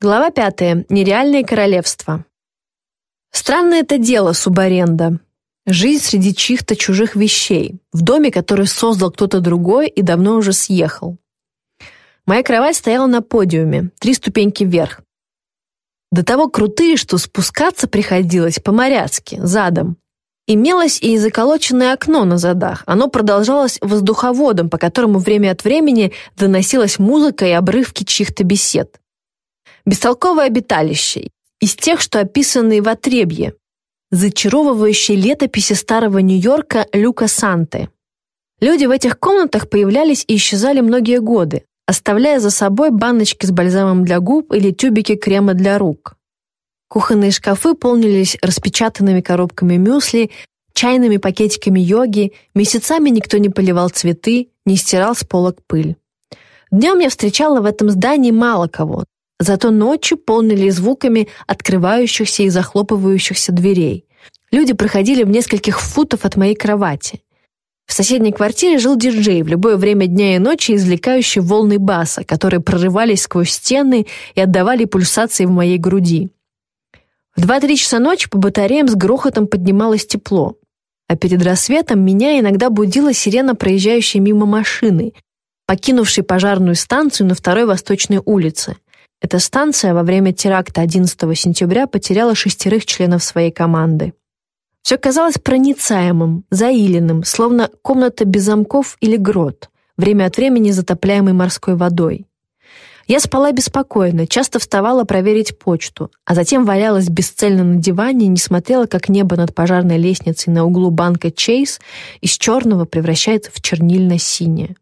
Глава пятая. Нереальное королевство. Странное это дело субаренда. Жизнь среди чьих-то чужих вещей, в доме, который создал кто-то другой и давно уже съехал. Моя кровать стояла на подиуме, три ступеньки вверх. До того крутые, что спускаться приходилось по-моряцки, задом. Имелось и заколоченное окно на задах. Оно продолжалось воздуховодом, по которому время от времени доносилась музыка и обрывки чьих-то бесед. Бестолковое обиталище, из тех, что описаны в «Отребье», зачаровывающей летописи старого Нью-Йорка Люка Санте. Люди в этих комнатах появлялись и исчезали многие годы, оставляя за собой баночки с бальзамом для губ или тюбики крема для рук. Кухонные шкафы полнились распечатанными коробками мюсли, чайными пакетиками йоги, месяцами никто не поливал цветы, не стирал с полок пыль. Днем я встречала в этом здании мало кого, Зато ночи полнили звуками открывающихся и захлопывающихся дверей. Люди проходили в нескольких футов от моей кровати. В соседней квартире жил диджей, в любое время дня и ночи извлекающий волны баса, которые прорывались сквозь стены и отдавали пульсации в моей груди. В 2-3 часа ночи по батареям с грохотом поднималось тепло, а перед рассветом меня иногда будила сирена проезжающей мимо машины, покинувшей пожарную станцию на второй Восточной улице – эта станция во время теракта 11 сентября потеряла шестерых членов своей команды. Все казалось проницаемым, заиленным, словно комната без замков или грот, время от времени затопляемой морской водой. Я спала беспокойно, часто вставала проверить почту, а затем валялась бесцельно на диване не смотрела, как небо над пожарной лестницей на углу банка Чейз из черного превращается в чернильно-синее.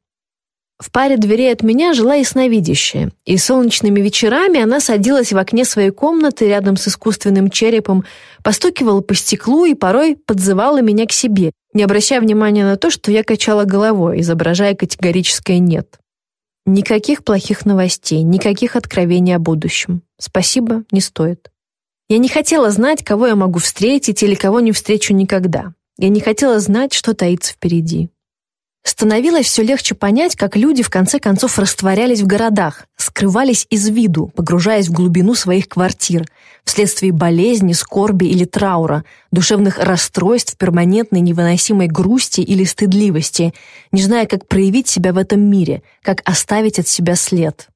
В паре дверей от меня жила ясновидящая, и солнечными вечерами она садилась в окне своей комнаты рядом с искусственным черепом, постукивала по стеклу и порой подзывала меня к себе, не обращая внимания на то, что я качала головой, изображая категорическое «нет». Никаких плохих новостей, никаких откровений о будущем. Спасибо, не стоит. Я не хотела знать, кого я могу встретить или кого не встречу никогда. Я не хотела знать, что таится впереди. Становилось все легче понять, как люди в конце концов растворялись в городах, скрывались из виду, погружаясь в глубину своих квартир, вследствие болезни, скорби или траура, душевных расстройств, перманентной невыносимой грусти или стыдливости, не зная, как проявить себя в этом мире, как оставить от себя след.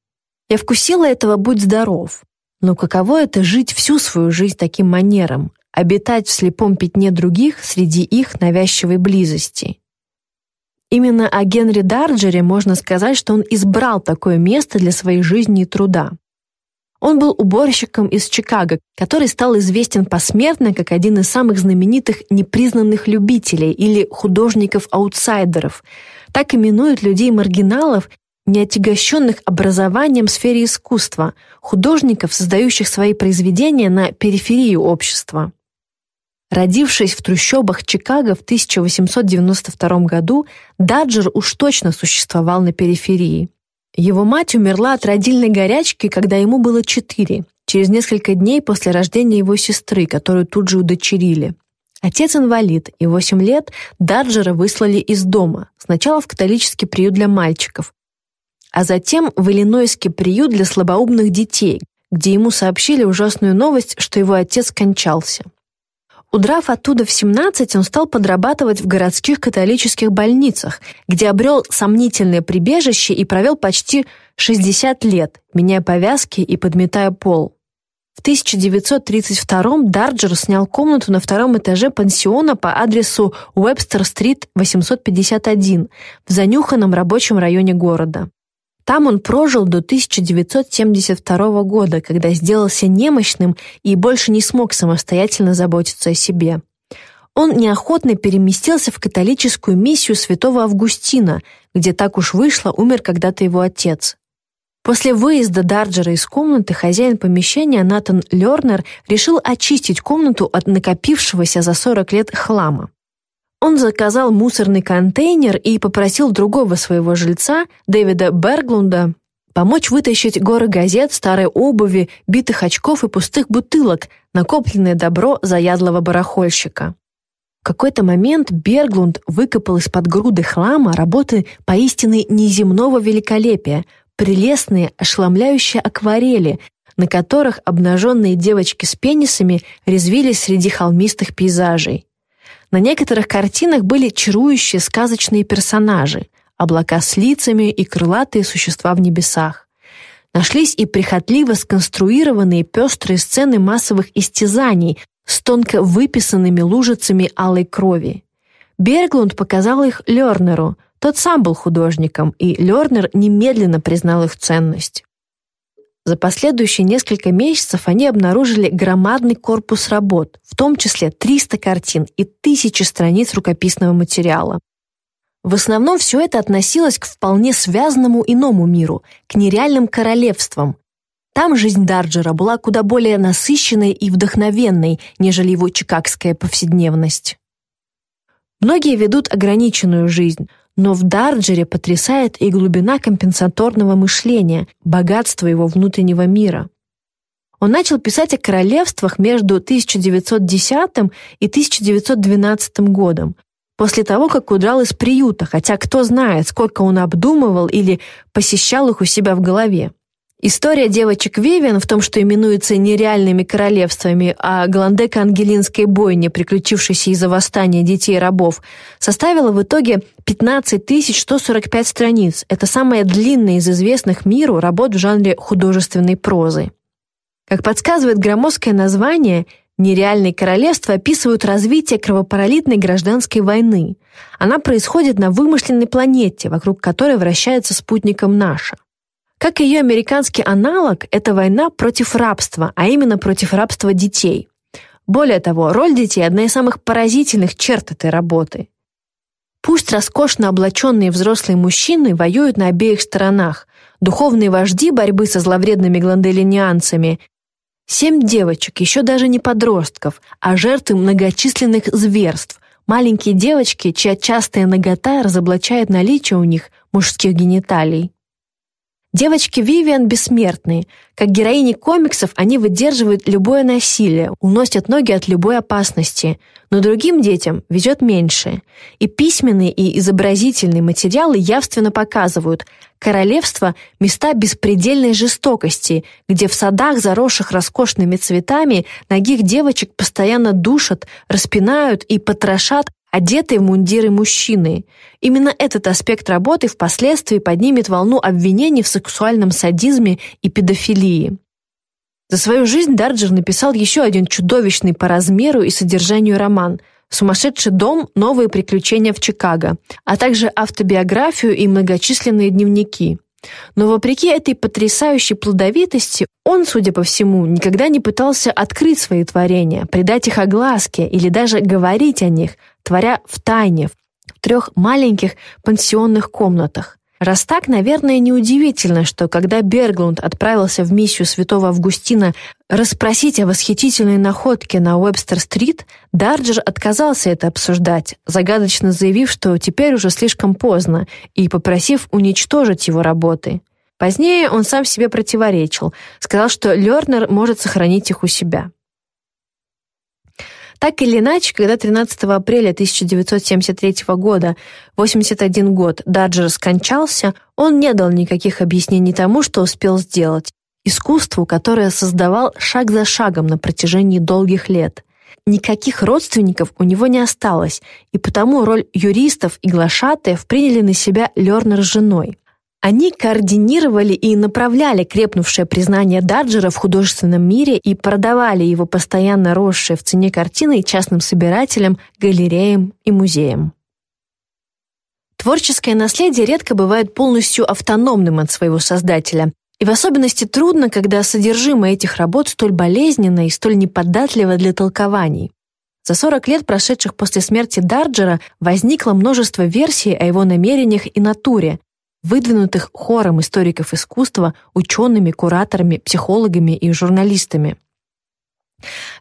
Я вкусила этого «Будь здоров». Но каково это жить всю свою жизнь таким манером, обитать в слепом пятне других среди их навязчивой близости? Именно о Генри Дарджере можно сказать, что он избрал такое место для своей жизни и труда. Он был уборщиком из Чикаго, который стал известен посмертно как один из самых знаменитых непризнанных любителей или художников-аутсайдеров. Так именуют людей-маргиналов, не отягощенных образованием в сфере искусства, художников, создающих свои произведения на периферии общества. Родившись в трущобах Чикаго в 1892 году, Даджер уж точно существовал на периферии. Его мать умерла от родильной горячки, когда ему было четыре, через несколько дней после рождения его сестры, которую тут же удочерили. Отец инвалид, и восемь лет Даджера выслали из дома, сначала в католический приют для мальчиков, а затем в Иллинойский приют для слабоумных детей, где ему сообщили ужасную новость, что его отец скончался. Удрав оттуда в 17, он стал подрабатывать в городских католических больницах, где обрел сомнительное прибежище и провел почти 60 лет, меняя повязки и подметая пол. В 1932 Дарджер снял комнату на втором этаже пансиона по адресу Уэбстер-стрит 851 в занюханном рабочем районе города. Там он прожил до 1972 года, когда сделался немощным и больше не смог самостоятельно заботиться о себе. Он неохотно переместился в католическую миссию святого Августина, где так уж вышло, умер когда-то его отец. После выезда Дарджера из комнаты хозяин помещения Натан Лернер решил очистить комнату от накопившегося за 40 лет хлама. Он заказал мусорный контейнер и попросил другого своего жильца, Дэвида Берглунда, помочь вытащить горы газет, старой обуви, битых очков и пустых бутылок, накопленное добро заядлого барахольщика. В какой-то момент Берглунд выкопал из-под груды хлама работы поистине неземного великолепия, прелестные, ошеломляющие акварели, на которых обнаженные девочки с пенисами резвились среди холмистых пейзажей. На некоторых картинах были чарующие сказочные персонажи, облака с лицами и крылатые существа в небесах. Нашлись и прихотливо сконструированные пестрые сцены массовых истязаний с тонко выписанными лужицами алой крови. Берглунд показал их Лернеру, тот сам был художником, и Лернер немедленно признал их ценность. За последующие несколько месяцев они обнаружили громадный корпус работ, в том числе 300 картин и тысячи страниц рукописного материала. В основном все это относилось к вполне связанному иному миру, к нереальным королевствам. Там жизнь Дарджера была куда более насыщенной и вдохновенной, нежели его чикагская повседневность. Многие ведут ограниченную жизнь, но в Дарджере потрясает и глубина компенсаторного мышления, богатство его внутреннего мира. Он начал писать о королевствах между 1910 и 1912 годом, после того, как удрал из приюта, хотя кто знает, сколько он обдумывал или посещал их у себя в голове. История девочек Вивиан в том, что именуется нереальными королевствами, а Гландека-Ангелинской бойне, приключившейся из-за восстания детей-рабов, составила в итоге 15 145 страниц. Это самая длинная из известных миру работ в жанре художественной прозы. Как подсказывает громоздкое название, Нереальные королевства описывают развитие кровопролитной гражданской войны. Она происходит на вымышленной планете, вокруг которой вращается спутником наша. Как и ее американский аналог, это война против рабства, а именно против рабства детей. Более того, роль детей – одна из самых поразительных черт этой работы. Пусть роскошно облаченные взрослые мужчины воюют на обеих сторонах, духовные вожди борьбы со зловредными гланделинианцами Семь девочек, еще даже не подростков, а жертвы многочисленных зверств, маленькие девочки, чья частая нагота разоблачает наличие у них мужских гениталий. Девочки Вивиан бессмертные. Как героини комиксов, они выдерживают любое насилие, уносят ноги от любой опасности. Но другим детям везет меньше. И письменные и изобразительные материалы явственно показывают королевство – места беспредельной жестокости, где в садах, заросших роскошными цветами, ногих девочек постоянно душат, распинают и потрошат одетые в мундиры мужчины. Именно этот аспект работы впоследствии поднимет волну обвинений в сексуальном садизме и педофилии. За свою жизнь Дарджер написал еще один чудовищный по размеру и содержанию роман «Сумасшедший дом. Новые приключения в Чикаго», а также автобиографию и многочисленные дневники. Но вопреки этой потрясающей плодовитости, он, судя по всему, никогда не пытался открыть свои творения, придать их огласке или даже говорить о них, творя в тайне, в трех маленьких пансионных комнатах. Раз так, наверное, неудивительно, что когда Берглунд отправился в миссию святого Августина расспросить о восхитительной находке на Уэбстер-стрит, Дарджер отказался это обсуждать, загадочно заявив, что теперь уже слишком поздно, и попросив уничтожить его работы. Позднее он сам себе противоречил, сказал, что Лернер может сохранить их у себя. Так или иначе, когда 13 апреля 1973 года, 81 год, Даджер скончался, он не дал никаких объяснений тому, что успел сделать. Искусству, которое создавал шаг за шагом на протяжении долгих лет. Никаких родственников у него не осталось, и потому роль юристов и глашатаев приняли на себя Лернер с женой. Они координировали и направляли крепнувшее признание Даджера в художественном мире и продавали его постоянно росшие в цене картины частным собирателям, галереям и музеям. Творческое наследие редко бывает полностью автономным от своего создателя, и в особенности трудно, когда содержимое этих работ столь болезненно и столь неподатливо для толкований. За 40 лет, прошедших после смерти Дарджера, возникло множество версий о его намерениях и натуре, выдвинутых хором историков искусства, учеными, кураторами, психологами и журналистами.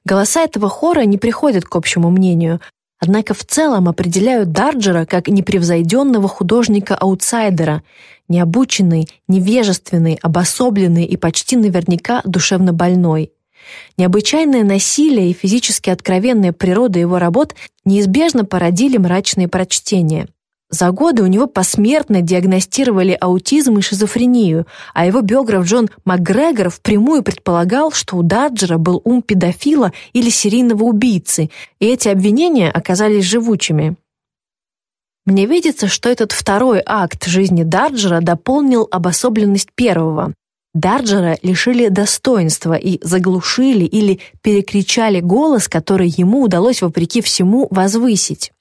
Голоса этого хора не приходят к общему мнению, однако в целом определяют Дарджера как непревзойденного художника-аутсайдера, необученный, невежественный, обособленный и почти наверняка душевно больной. Необычайное насилие и физически откровенная природа его работ неизбежно породили мрачные прочтения – За годы у него посмертно диагностировали аутизм и шизофрению, а его биограф Джон МакГрегор впрямую предполагал, что у Даджера был ум педофила или серийного убийцы, и эти обвинения оказались живучими. Мне видится, что этот второй акт жизни Дарджера дополнил обособленность первого. Дарджера лишили достоинства и заглушили или перекричали голос, который ему удалось вопреки всему возвысить.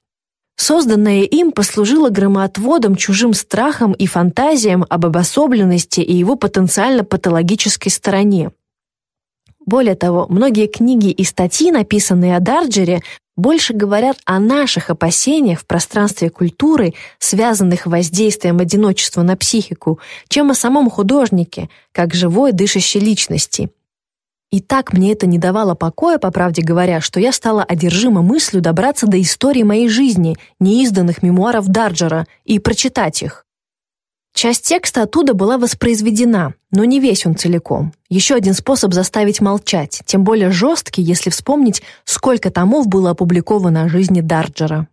Созданное им послужило громоотводом чужим страхам и фантазиям об обособленности и его потенциально патологической стороне. Более того, многие книги и статьи, написанные о Дарджере, больше говорят о наших опасениях в пространстве культуры, связанных воздействием одиночества на психику, чем о самом художнике, как живой дышащей личности. И так мне это не давало покоя, по правде говоря, что я стала одержима мыслью добраться до истории моей жизни, неизданных мемуаров Дарджера, и прочитать их. Часть текста оттуда была воспроизведена, но не весь он целиком. Еще один способ заставить молчать, тем более жесткий, если вспомнить, сколько томов было опубликовано о жизни Дарджера.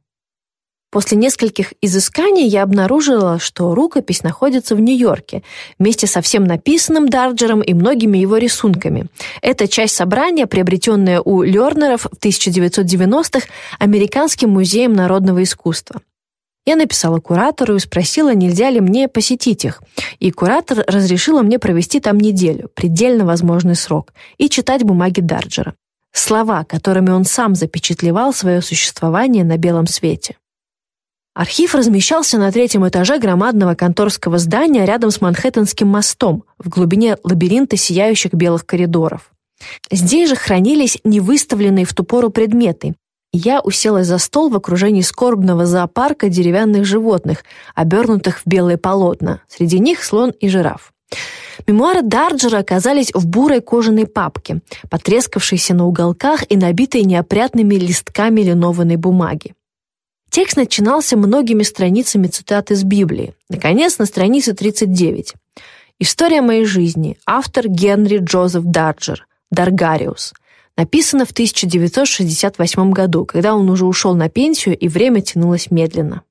После нескольких изысканий я обнаружила, что рукопись находится в Нью-Йорке, вместе со всем написанным Дарджером и многими его рисунками. Это часть собрания, приобретенная у Лернеров в 1990-х Американским музеем народного искусства. Я написала куратору и спросила, нельзя ли мне посетить их. И куратор разрешила мне провести там неделю, предельно возможный срок, и читать бумаги Дарджера. Слова, которыми он сам запечатлевал свое существование на белом свете. Архив размещался на третьем этаже громадного конторского здания рядом с Манхэттенским мостом, в глубине лабиринта сияющих белых коридоров. Здесь же хранились невыставленные в ту пору предметы. Я уселась за стол в окружении скорбного зоопарка деревянных животных, обернутых в белые полотна. Среди них слон и жираф. Мемуары Дарджера оказались в бурой кожаной папке, потрескавшейся на уголках и набитой неопрятными листками линованной бумаги. Текст начинался многими страницами цитат из Библии. Наконец, на странице 39. «История моей жизни. Автор Генри Джозеф Дарджер. Даргариус. Написано в 1968 году, когда он уже ушел на пенсию и время тянулось медленно.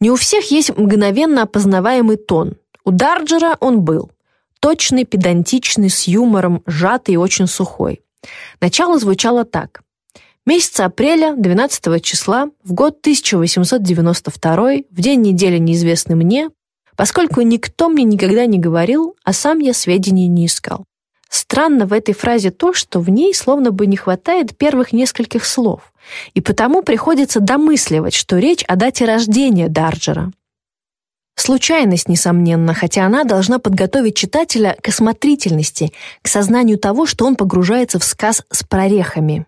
Не у всех есть мгновенно опознаваемый тон. У Дарджера он был. Точный, педантичный, с юмором, сжатый и очень сухой. Начало звучало так. Месяца апреля, 12 числа, в год 1892, в день недели неизвестный мне, поскольку никто мне никогда не говорил, а сам я сведений не искал. Странно в этой фразе то, что в ней словно бы не хватает первых нескольких слов, и потому приходится домысливать, что речь о дате рождения Дарджера. Случайность, несомненно, хотя она должна подготовить читателя к осмотрительности, к сознанию того, что он погружается в сказ с прорехами.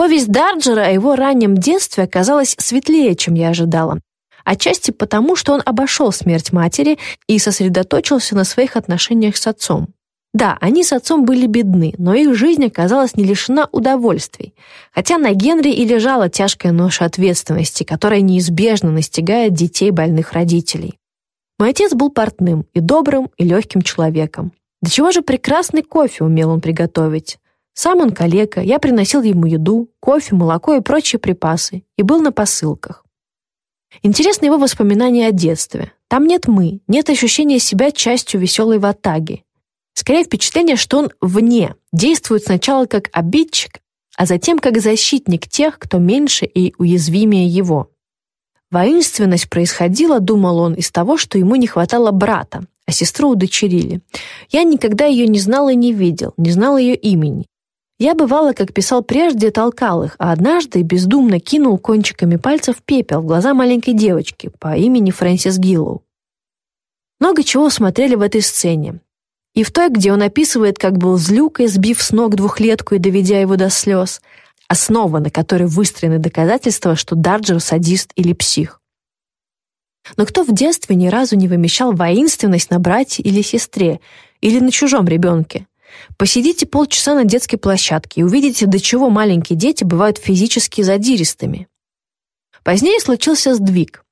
Повесть Дарджера о его раннем детстве оказалась светлее, чем я ожидала. Отчасти потому, что он обошел смерть матери и сосредоточился на своих отношениях с отцом. Да, они с отцом были бедны, но их жизнь оказалась не лишена удовольствий. Хотя на Генри и лежала тяжкая ноша ответственности, которая неизбежно настигает детей больных родителей. Мой отец был портным и добрым, и легким человеком. До чего же прекрасный кофе умел он приготовить. Сам он калека, я приносил ему еду, кофе, молоко и прочие припасы, и был на посылках. Интересны его воспоминания о детстве. Там нет «мы», нет ощущения себя частью веселой ватаги. Скорее впечатление, что он вне, действует сначала как обидчик, а затем как защитник тех, кто меньше и уязвимее его. Воинственность происходила, думал он, из того, что ему не хватало брата, а сестру удочерили. Я никогда ее не знал и не видел, не знал ее имени. Я бывало, как писал прежде, толкал их, а однажды бездумно кинул кончиками пальцев пепел в глаза маленькой девочки по имени Фрэнсис Гиллоу. Много чего смотрели в этой сцене. И в той, где он описывает, как был злюкой, сбив с ног двухлетку и доведя его до слез, основа, на которой выстроены доказательства, что Дарджер садист или псих. Но кто в детстве ни разу не вымещал воинственность на брате или сестре, или на чужом ребенке? Посидите полчаса на детской площадке и увидите, до чего маленькие дети бывают физически задиристыми. Позднее случился сдвиг.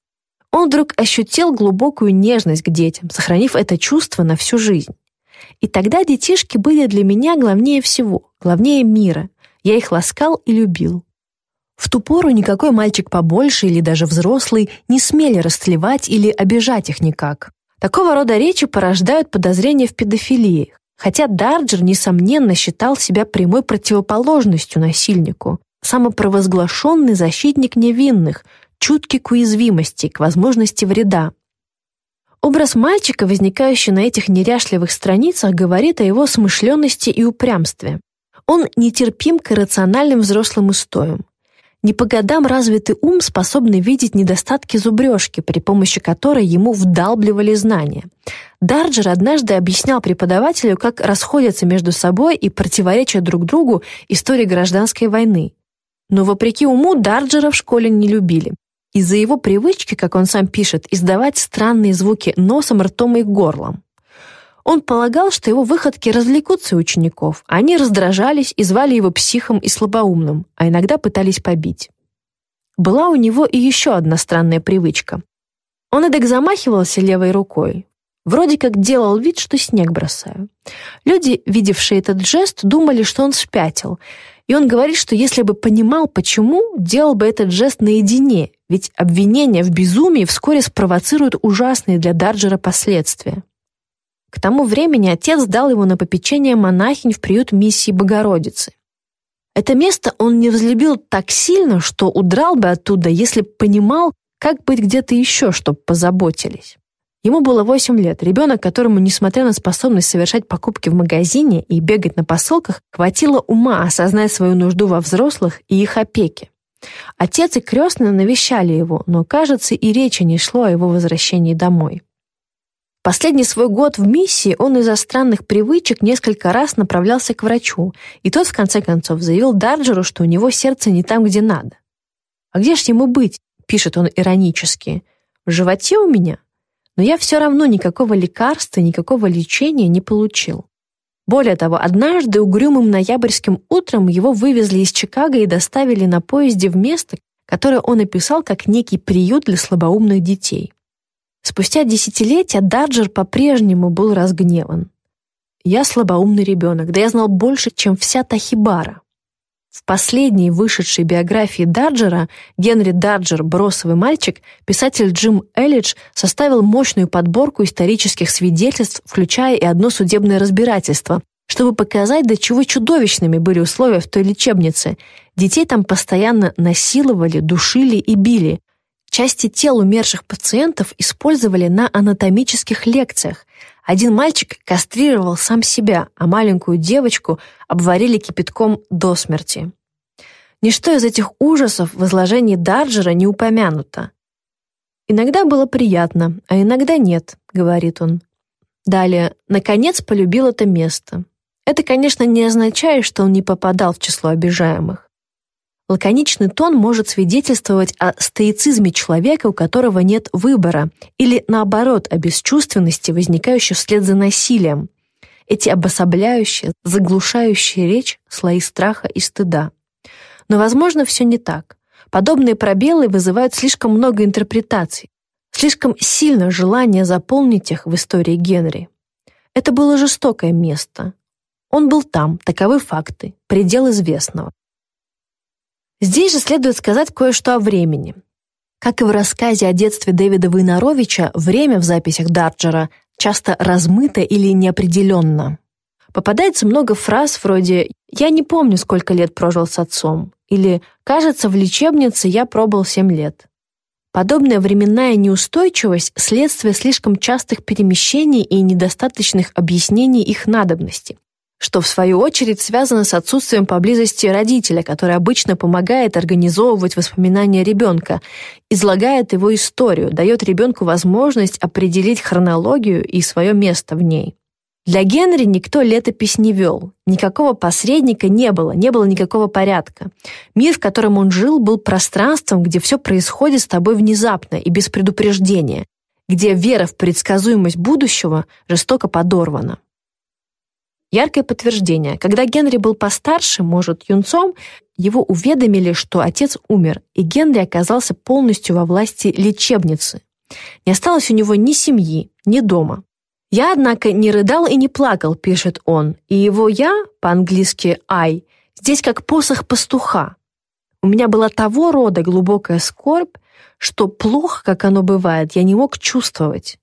Он вдруг ощутил глубокую нежность к детям, сохранив это чувство на всю жизнь. И тогда детишки были для меня главнее всего, главнее мира. Я их ласкал и любил. В ту пору никакой мальчик побольше или даже взрослый не смели растлевать или обижать их никак. Такого рода речи порождают подозрения в педофилии, хотя Дарджер, несомненно, считал себя прямой противоположностью насильнику, самопровозглашенный защитник невинных, чуткий к уязвимости, к возможности вреда. Образ мальчика, возникающий на этих неряшливых страницах, говорит о его смышленности и упрямстве. Он нетерпим к иррациональным взрослым устоям. Не по годам развитый ум способный видеть недостатки зубрежки, при помощи которой ему вдалбливали знания. Дарджер однажды объяснял преподавателю, как расходятся между собой и противоречат друг другу истории гражданской войны. Но вопреки уму Дарджера в школе не любили. Из-за его привычки, как он сам пишет, издавать странные звуки носом, ртом и горлом. Он полагал, что его выходки развлекутся учеников, они раздражались и звали его психом и слабоумным, а иногда пытались побить. Была у него и еще одна странная привычка. Он эдак замахивался левой рукой, вроде как делал вид, что снег бросаю. Люди, видевшие этот жест, думали, что он спятил, и он говорит, что если бы понимал, почему, делал бы этот жест наедине, ведь обвинения в безумии вскоре спровоцируют ужасные для Дарджера последствия. К тому времени отец дал его на попечение монахинь в приют миссии Богородицы. Это место он не взлюбил так сильно, что удрал бы оттуда, если понимал, как быть где-то еще, чтобы позаботились. Ему было 8 лет, ребенок, которому, несмотря на способность совершать покупки в магазине и бегать на посылках, хватило ума осознать свою нужду во взрослых и их опеке. Отец и крестные навещали его, но, кажется, и речи не шло о его возвращении домой. Последний свой год в миссии он из-за странных привычек несколько раз направлялся к врачу, и тот в конце концов заявил Дарджеру, что у него сердце не там, где надо. «А где ж ему быть?» — пишет он иронически. «В животе у меня? Но я все равно никакого лекарства, никакого лечения не получил». Более того, однажды угрюмым ноябрьским утром его вывезли из Чикаго и доставили на поезде в место, которое он описал как некий приют для слабоумных детей. Спустя десятилетия Даджер по-прежнему был разгневан. «Я слабоумный ребенок, да я знал больше, чем вся Тахибара». В последней вышедшей биографии Даджера «Генри Даджер. Бросовый мальчик» писатель Джим Эллидж составил мощную подборку исторических свидетельств, включая и одно судебное разбирательство, чтобы показать, до чего чудовищными были условия в той лечебнице. Детей там постоянно насиловали, душили и били, Части тел умерших пациентов использовали на анатомических лекциях. Один мальчик кастрировал сам себя, а маленькую девочку обварили кипятком до смерти. Ничто из этих ужасов в изложении Дарджера не упомянуто. «Иногда было приятно, а иногда нет», — говорит он. Далее, наконец полюбил это место. Это, конечно, не означает, что он не попадал в число обижаемых. Лаконичный тон может свидетельствовать о стоицизме человека, у которого нет выбора, или, наоборот, о бесчувственности, возникающей вслед за насилием. Эти обособляющие, заглушающие речь слои страха и стыда. Но, возможно, все не так. Подобные пробелы вызывают слишком много интерпретаций, слишком сильно желание заполнить их в истории Генри. Это было жестокое место. Он был там, таковы факты, предел известного. Здесь же следует сказать кое-что о времени. Как и в рассказе о детстве Дэвида Войнаровича, время в записях Дарджера часто размыто или неопределенно. Попадается много фраз вроде «я не помню, сколько лет прожил с отцом» или «кажется, в лечебнице я пробыл 7 лет». Подобная временная неустойчивость – следствие слишком частых перемещений и недостаточных объяснений их надобности что в свою очередь связано с отсутствием поблизости родителя, который обычно помогает организовывать воспоминания ребенка, излагает его историю, дает ребенку возможность определить хронологию и свое место в ней. Для Генри никто летопись не вел, никакого посредника не было, не было никакого порядка. Мир, в котором он жил, был пространством, где все происходит с тобой внезапно и без предупреждения, где вера в предсказуемость будущего жестоко подорвана. Яркое подтверждение. Когда Генри был постарше, может, юнцом, его уведомили, что отец умер, и Генри оказался полностью во власти лечебницы. Не осталось у него ни семьи, ни дома. «Я, однако, не рыдал и не плакал», — пишет он, и его «я», по-английски «I», здесь как посох пастуха. У меня была того рода глубокая скорбь, что плохо, как оно бывает, я не мог чувствовать.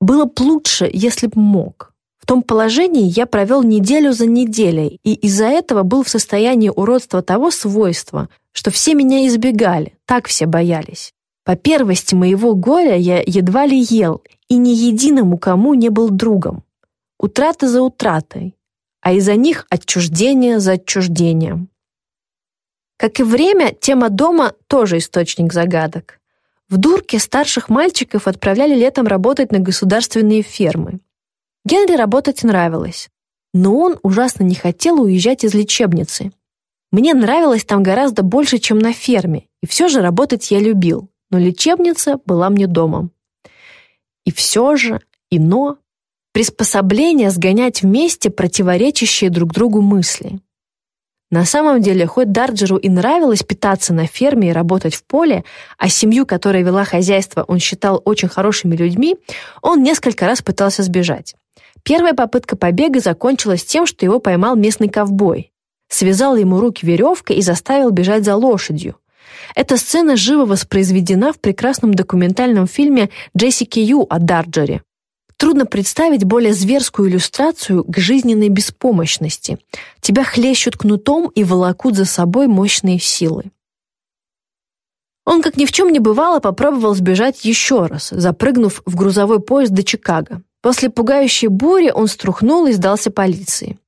Было б лучше, если б мог. В том положении я провел неделю за неделей, и из-за этого был в состоянии уродства того свойства, что все меня избегали, так все боялись. По первости моего горя я едва ли ел, и ни единому кому не был другом. Утраты за утратой, а из-за них отчуждение за отчуждением. Как и время, тема дома тоже источник загадок. В Дурке старших мальчиков отправляли летом работать на государственные фермы. Генри работать нравилось, но он ужасно не хотел уезжать из лечебницы. Мне нравилось там гораздо больше, чем на ферме, и все же работать я любил, но лечебница была мне домом. И все же, и но, приспособление сгонять вместе противоречащие друг другу мысли. На самом деле, хоть Дарджеру и нравилось питаться на ферме и работать в поле, а семью, которая вела хозяйство, он считал очень хорошими людьми, он несколько раз пытался сбежать. Первая попытка побега закончилась тем, что его поймал местный ковбой. Связал ему руки веревкой и заставил бежать за лошадью. Эта сцена живо воспроизведена в прекрасном документальном фильме Джессики Ю о Дарджере. Трудно представить более зверскую иллюстрацию к жизненной беспомощности. Тебя хлещут кнутом и волокут за собой мощные силы. Он, как ни в чем не бывало, попробовал сбежать еще раз, запрыгнув в грузовой поезд до Чикаго. После пугающей бури он струхнул и сдался полиции.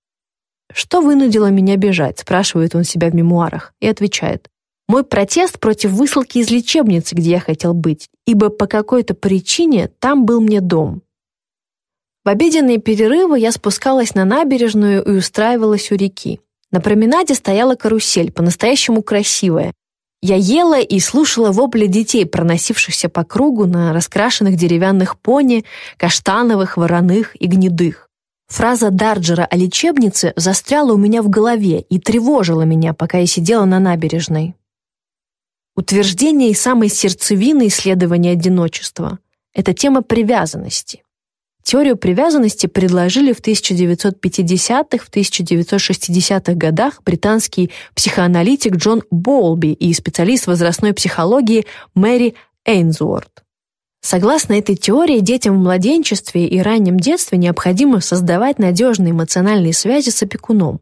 «Что вынудило меня бежать?» – спрашивает он себя в мемуарах, и отвечает. «Мой протест против высылки из лечебницы, где я хотел быть, ибо по какой-то причине там был мне дом. В обеденные перерывы я спускалась на набережную и устраивалась у реки. На променаде стояла карусель, по-настоящему красивая. Я ела и слушала вопли детей, проносившихся по кругу на раскрашенных деревянных пони, каштановых, вороных и гнедых. Фраза Дарджера о лечебнице застряла у меня в голове и тревожила меня, пока я сидела на набережной. Утверждение и самой сердцевины исследования одиночества — это тема привязанности. Теорию привязанности предложили в 1950-х, в 1960-х годах британский психоаналитик Джон Болби и специалист возрастной психологии Мэри Эйнсуорт. Согласно этой теории, детям в младенчестве и раннем детстве необходимо создавать надежные эмоциональные связи с опекуном.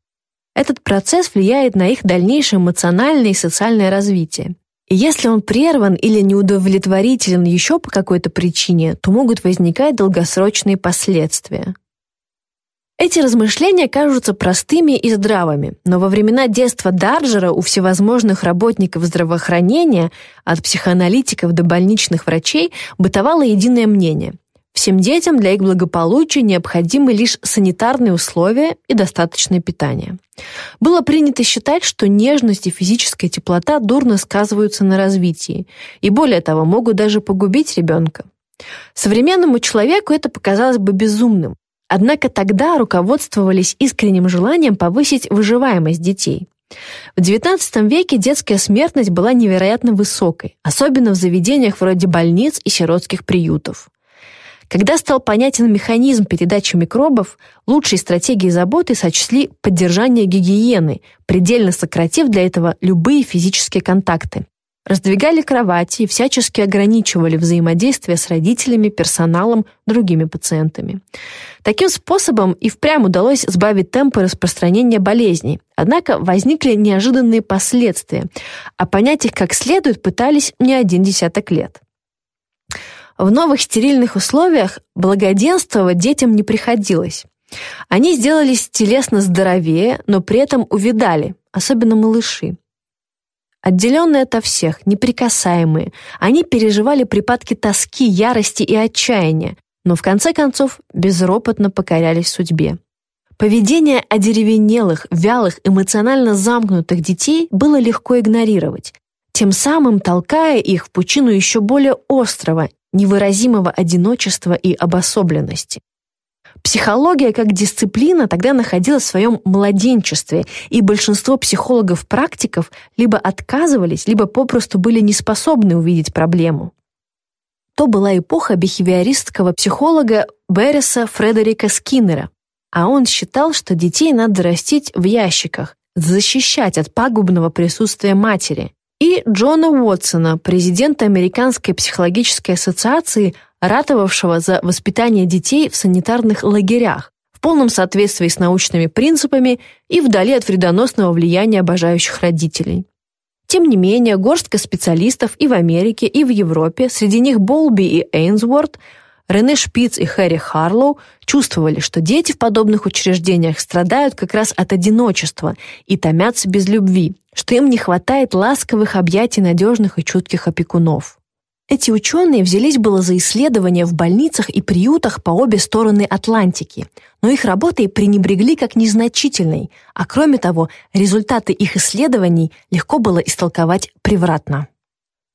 Этот процесс влияет на их дальнейшее эмоциональное и социальное развитие. Если он прерван или неудовлетворителен еще по какой-то причине, то могут возникать долгосрочные последствия. Эти размышления кажутся простыми и здравыми, но во времена детства Дарджера у всевозможных работников здравоохранения, от психоаналитиков до больничных врачей, бытовало единое мнение. Всем детям для их благополучия необходимы лишь санитарные условия и достаточное питание. Было принято считать, что нежность и физическая теплота дурно сказываются на развитии, и более того, могут даже погубить ребенка. Современному человеку это показалось бы безумным, однако тогда руководствовались искренним желанием повысить выживаемость детей. В XIX веке детская смертность была невероятно высокой, особенно в заведениях вроде больниц и сиротских приютов. Когда стал понятен механизм передачи микробов, лучшей стратегией заботы сочли поддержание гигиены, предельно сократив для этого любые физические контакты. Раздвигали кровати и всячески ограничивали взаимодействие с родителями, персоналом, другими пациентами. Таким способом и впрямь удалось сбавить темпы распространения болезней. Однако возникли неожиданные последствия, а понять их как следует пытались не один десяток лет. В новых стерильных условиях благоденствовать детям не приходилось. Они сделались телесно здоровее, но при этом увидали, особенно малыши. Отделенные ото всех, неприкасаемые, они переживали припадки тоски, ярости и отчаяния, но в конце концов безропотно покорялись судьбе. Поведение одеревенелых, вялых, эмоционально замкнутых детей было легко игнорировать, тем самым толкая их в пучину еще более острого, невыразимого одиночества и обособленности. Психология как дисциплина тогда находилась в своем младенчестве, и большинство психологов-практиков либо отказывались, либо попросту были не способны увидеть проблему. То была эпоха бихевиористского психолога Берреса Фредерика Скиннера, а он считал, что детей надо растить в ящиках, защищать от пагубного присутствия матери, и Джона Уотсона, президента Американской психологической ассоциации, ратовавшего за воспитание детей в санитарных лагерях, в полном соответствии с научными принципами и вдали от вредоносного влияния обожающих родителей. Тем не менее, горстка специалистов и в Америке, и в Европе, среди них Болби и Эйнсворт, Рене Шпиц и Хэри Харлоу чувствовали, что дети в подобных учреждениях страдают как раз от одиночества и томятся без любви, что им не хватает ласковых объятий надежных и чутких опекунов. Эти ученые взялись было за исследования в больницах и приютах по обе стороны Атлантики, но их работой пренебрегли как незначительной, а кроме того, результаты их исследований легко было истолковать превратно.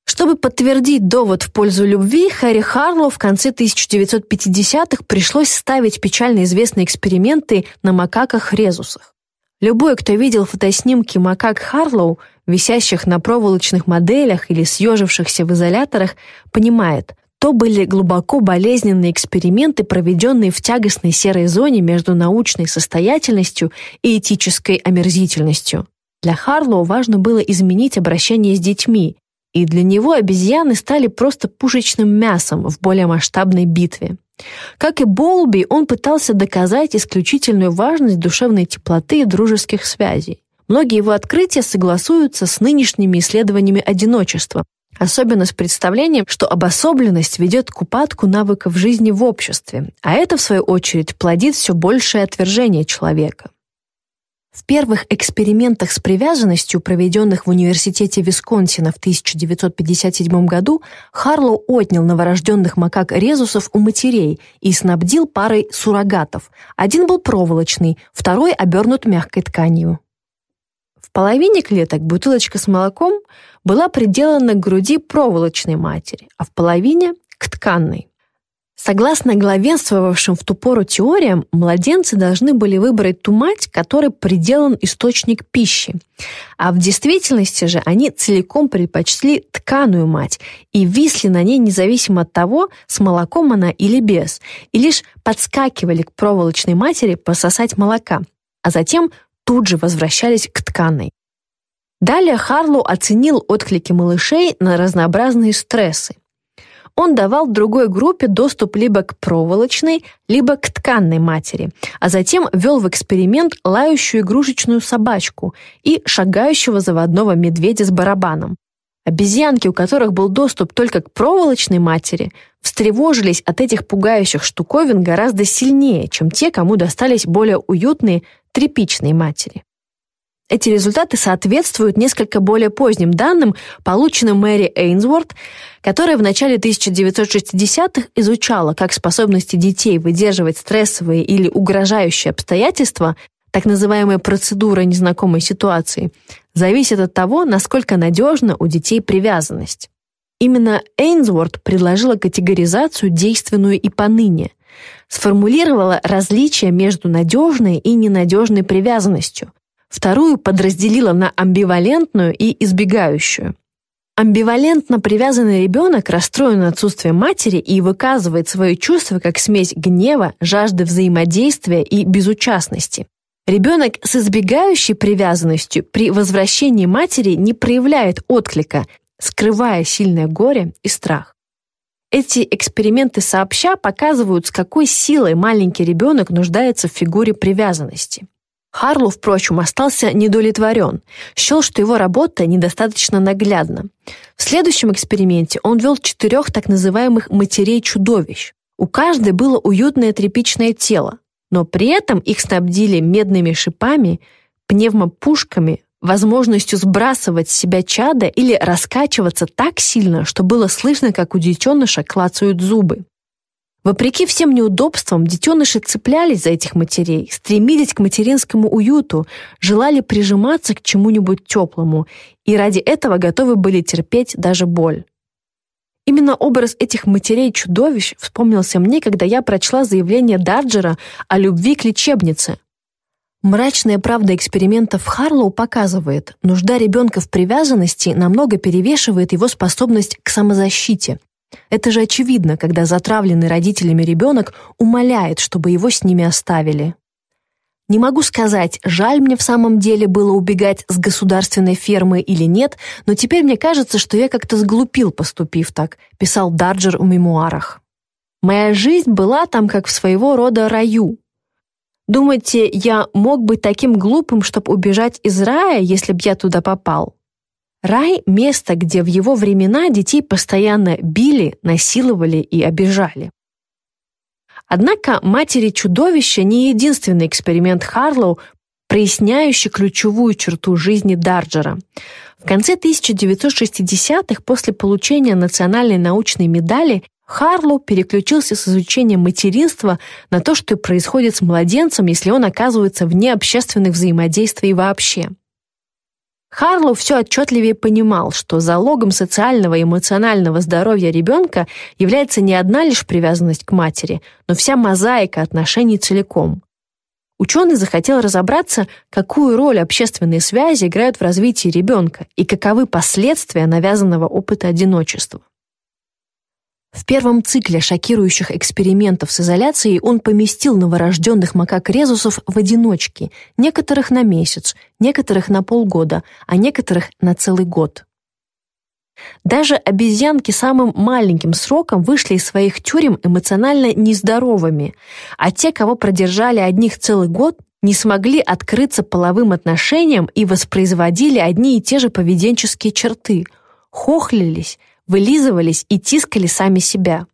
Чтобы подтвердить довод в пользу любви, Харри Харлоу в конце 1950-х пришлось ставить печально известные эксперименты на макаках-резусах. Любой, кто видел фотоснимки макак Харлоу, висящих на проволочных моделях или съежившихся в изоляторах, понимает, то были глубоко болезненные эксперименты, проведенные в тягостной серой зоне между научной состоятельностью и этической омерзительностью. Для Харлоу важно было изменить обращение с детьми, и для него обезьяны стали просто пушечным мясом в более масштабной битве. Как и Болби, он пытался доказать исключительную важность душевной теплоты и дружеских связей. Многие его открытия согласуются с нынешними исследованиями одиночества, особенно с представлением, что обособленность ведет к упадку навыков жизни в обществе, а это, в свою очередь, плодит все большее отвержение человека. В первых экспериментах с привязанностью, проведенных в Университете Висконсина в 1957 году, Харлоу отнял новорожденных макак-резусов у матерей и снабдил парой суррогатов. Один был проволочный, второй обернут мягкой тканью. В половине клеток бутылочка с молоком была приделана к груди проволочной матери, а в половине — к тканной. Согласно главенствовавшим в ту пору теориям, младенцы должны были выбрать ту мать, которой приделан источник пищи. А в действительности же они целиком предпочли тканую мать и висли на ней независимо от того, с молоком она или без, и лишь подскакивали к проволочной матери пососать молока, а затем тут же возвращались к тканой. Далее Харлоу оценил отклики малышей на разнообразные стрессы – он давал другой группе доступ либо к проволочной, либо к тканной матери, а затем ввел в эксперимент лающую игрушечную собачку и шагающего заводного медведя с барабаном. Обезьянки, у которых был доступ только к проволочной матери, встревожились от этих пугающих штуковин гораздо сильнее, чем те, кому достались более уютные тряпичные матери. Эти результаты соответствуют несколько более поздним данным, полученным Мэри Эйнсворт, которая в начале 1960-х изучала, как способности детей выдерживать стрессовые или угрожающие обстоятельства, так называемая процедура незнакомой ситуации, зависит от того, насколько надежна у детей привязанность. Именно Эйнсворт предложила категоризацию действенную и поныне, сформулировала различия между надежной и ненадежной привязанностью, Вторую подразделила на амбивалентную и избегающую. Амбивалентно привязанный ребенок расстроен отсутствием матери и выказывает свои чувства как смесь гнева, жажды взаимодействия и безучастности. Ребенок с избегающей привязанностью при возвращении матери не проявляет отклика, скрывая сильное горе и страх. Эти эксперименты сообща показывают, с какой силой маленький ребенок нуждается в фигуре привязанности. Харлу, впрочем, остался недовлетворен, счел, что его работа недостаточно наглядна. В следующем эксперименте он ввел четырех так называемых матерей-чудовищ. У каждой было уютное тряпичное тело, но при этом их снабдили медными шипами, пневмопушками, возможностью сбрасывать с себя чада или раскачиваться так сильно, что было слышно, как у детеныша клацают зубы. Вопреки всем неудобствам, детеныши цеплялись за этих матерей, стремились к материнскому уюту, желали прижиматься к чему-нибудь теплому и ради этого готовы были терпеть даже боль. Именно образ этих матерей-чудовищ вспомнился мне, когда я прочла заявление Дарджера о любви к лечебнице. Мрачная правда экспериментов Харлоу показывает, нужда ребенка в привязанности намного перевешивает его способность к самозащите. Это же очевидно, когда затравленный родителями ребенок умоляет, чтобы его с ними оставили. Не могу сказать, жаль мне в самом деле было убегать с государственной фермы или нет, но теперь мне кажется, что я как-то сглупил, поступив так, писал Дарджер в мемуарах. Моя жизнь была там как в своего рода раю. Думаете, я мог быть таким глупым, чтобы убежать из рая, если б я туда попал? Рай — место, где в его времена детей постоянно били, насиловали и обижали. Однако «Матери чудовища» не единственный эксперимент Харлоу, проясняющий ключевую черту жизни Дарджера. В конце 1960-х, после получения национальной научной медали, Харлоу переключился с изучения материнства на то, что происходит с младенцем, если он оказывается вне общественных взаимодействий вообще. Харлоу все отчетливее понимал, что залогом социального и эмоционального здоровья ребенка является не одна лишь привязанность к матери, но вся мозаика отношений целиком. Ученый захотел разобраться, какую роль общественные связи играют в развитии ребенка и каковы последствия навязанного опыта одиночества. В первом цикле шокирующих экспериментов с изоляцией он поместил новорожденных макак-резусов в одиночки, некоторых на месяц, некоторых на полгода, а некоторых на целый год. Даже обезьянки самым маленьким сроком вышли из своих тюрем эмоционально нездоровыми, а те, кого продержали одних целый год, не смогли открыться половым отношениям и воспроизводили одни и те же поведенческие черты, хохлились, вылизывались и тискали сами себя.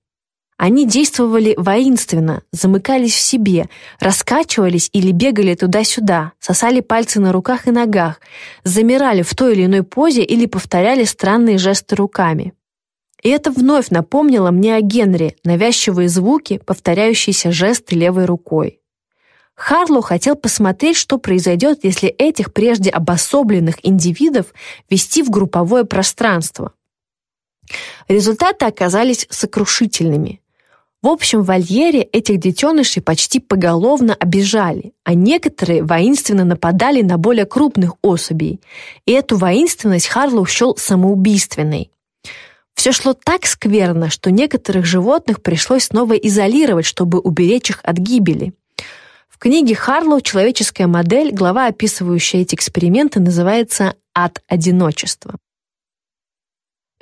Они действовали воинственно, замыкались в себе, раскачивались или бегали туда-сюда, сосали пальцы на руках и ногах, замирали в той или иной позе или повторяли странные жесты руками. И это вновь напомнило мне о Генри, навязчивые звуки, повторяющиеся жесты левой рукой. Харлоу хотел посмотреть, что произойдет, если этих прежде обособленных индивидов ввести в групповое пространство. Результаты оказались сокрушительными. В общем вольере этих детенышей почти поголовно обижали, а некоторые воинственно нападали на более крупных особей. И эту воинственность Харлоу счел самоубийственной. Все шло так скверно, что некоторых животных пришлось снова изолировать, чтобы уберечь их от гибели. В книге Харлоу «Человеческая модель» глава, описывающая эти эксперименты, называется «От одиночества».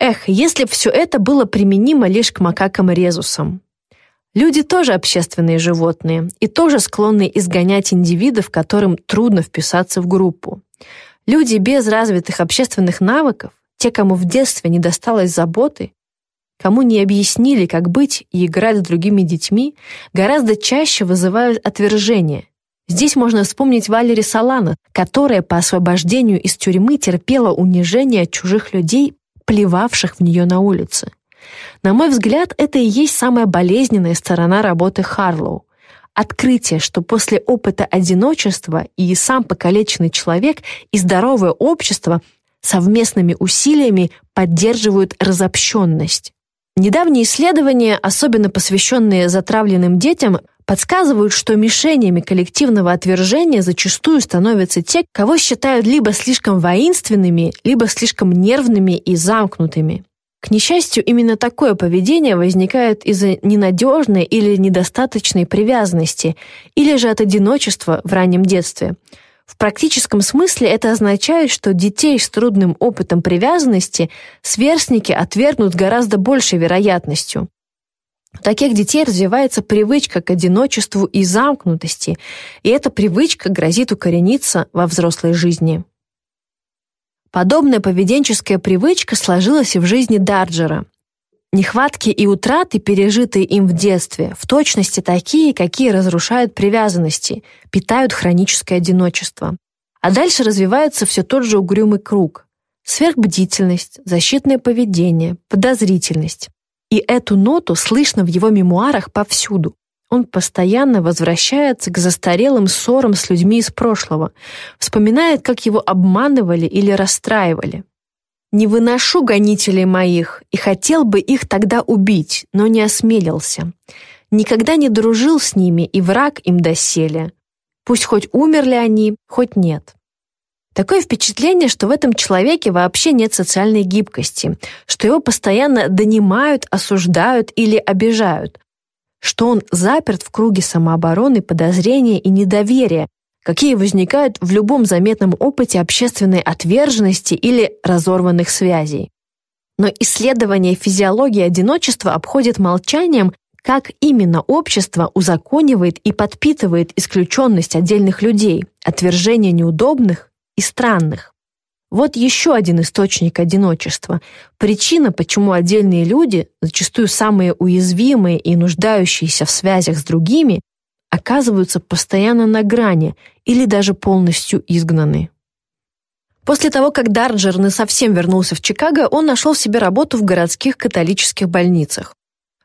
Эх, если бы все это было применимо лишь к макакам-резусам. Люди тоже общественные животные и тоже склонны изгонять индивидов, которым трудно вписаться в группу. Люди без развитых общественных навыков, те, кому в детстве не досталось заботы, кому не объяснили, как быть и играть с другими детьми, гораздо чаще вызывают отвержение. Здесь можно вспомнить Валери Салана, которая по освобождению из тюрьмы терпела унижение от чужих людей плевавших в нее на улице. На мой взгляд, это и есть самая болезненная сторона работы Харлоу. Открытие, что после опыта одиночества и сам покалеченный человек, и здоровое общество совместными усилиями поддерживают разобщенность. Недавние исследования, особенно посвященные затравленным детям, подсказывают, что мишенями коллективного отвержения зачастую становятся те, кого считают либо слишком воинственными, либо слишком нервными и замкнутыми. К несчастью, именно такое поведение возникает из-за ненадежной или недостаточной привязанности, или же от одиночества в раннем детстве. В практическом смысле это означает, что детей с трудным опытом привязанности сверстники отвергнут гораздо большей вероятностью. У таких детей развивается привычка к одиночеству и замкнутости, и эта привычка грозит укорениться во взрослой жизни. Подобная поведенческая привычка сложилась и в жизни Дарджера. Нехватки и утраты, пережитые им в детстве, в точности такие, какие разрушают привязанности, питают хроническое одиночество. А дальше развивается все тот же угрюмый круг. Сверхбдительность, защитное поведение, подозрительность. И эту ноту слышно в его мемуарах повсюду. Он постоянно возвращается к застарелым ссорам с людьми из прошлого, вспоминает, как его обманывали или расстраивали. «Не выношу гонителей моих и хотел бы их тогда убить, но не осмелился. Никогда не дружил с ними, и враг им доселе. Пусть хоть умерли они, хоть нет». Такое впечатление, что в этом человеке вообще нет социальной гибкости, что его постоянно донимают, осуждают или обижают, что он заперт в круге самообороны, подозрения и недоверия, какие возникают в любом заметном опыте общественной отверженности или разорванных связей. Но исследование физиологии одиночества обходит молчанием, как именно общество узаконивает и подпитывает исключенность отдельных людей, отвержение неудобных и странных. Вот еще один источник одиночества. Причина, почему отдельные люди, зачастую самые уязвимые и нуждающиеся в связях с другими, оказываются постоянно на грани или даже полностью изгнаны. После того, как Дарджер совсем вернулся в Чикаго, он нашел себе работу в городских католических больницах.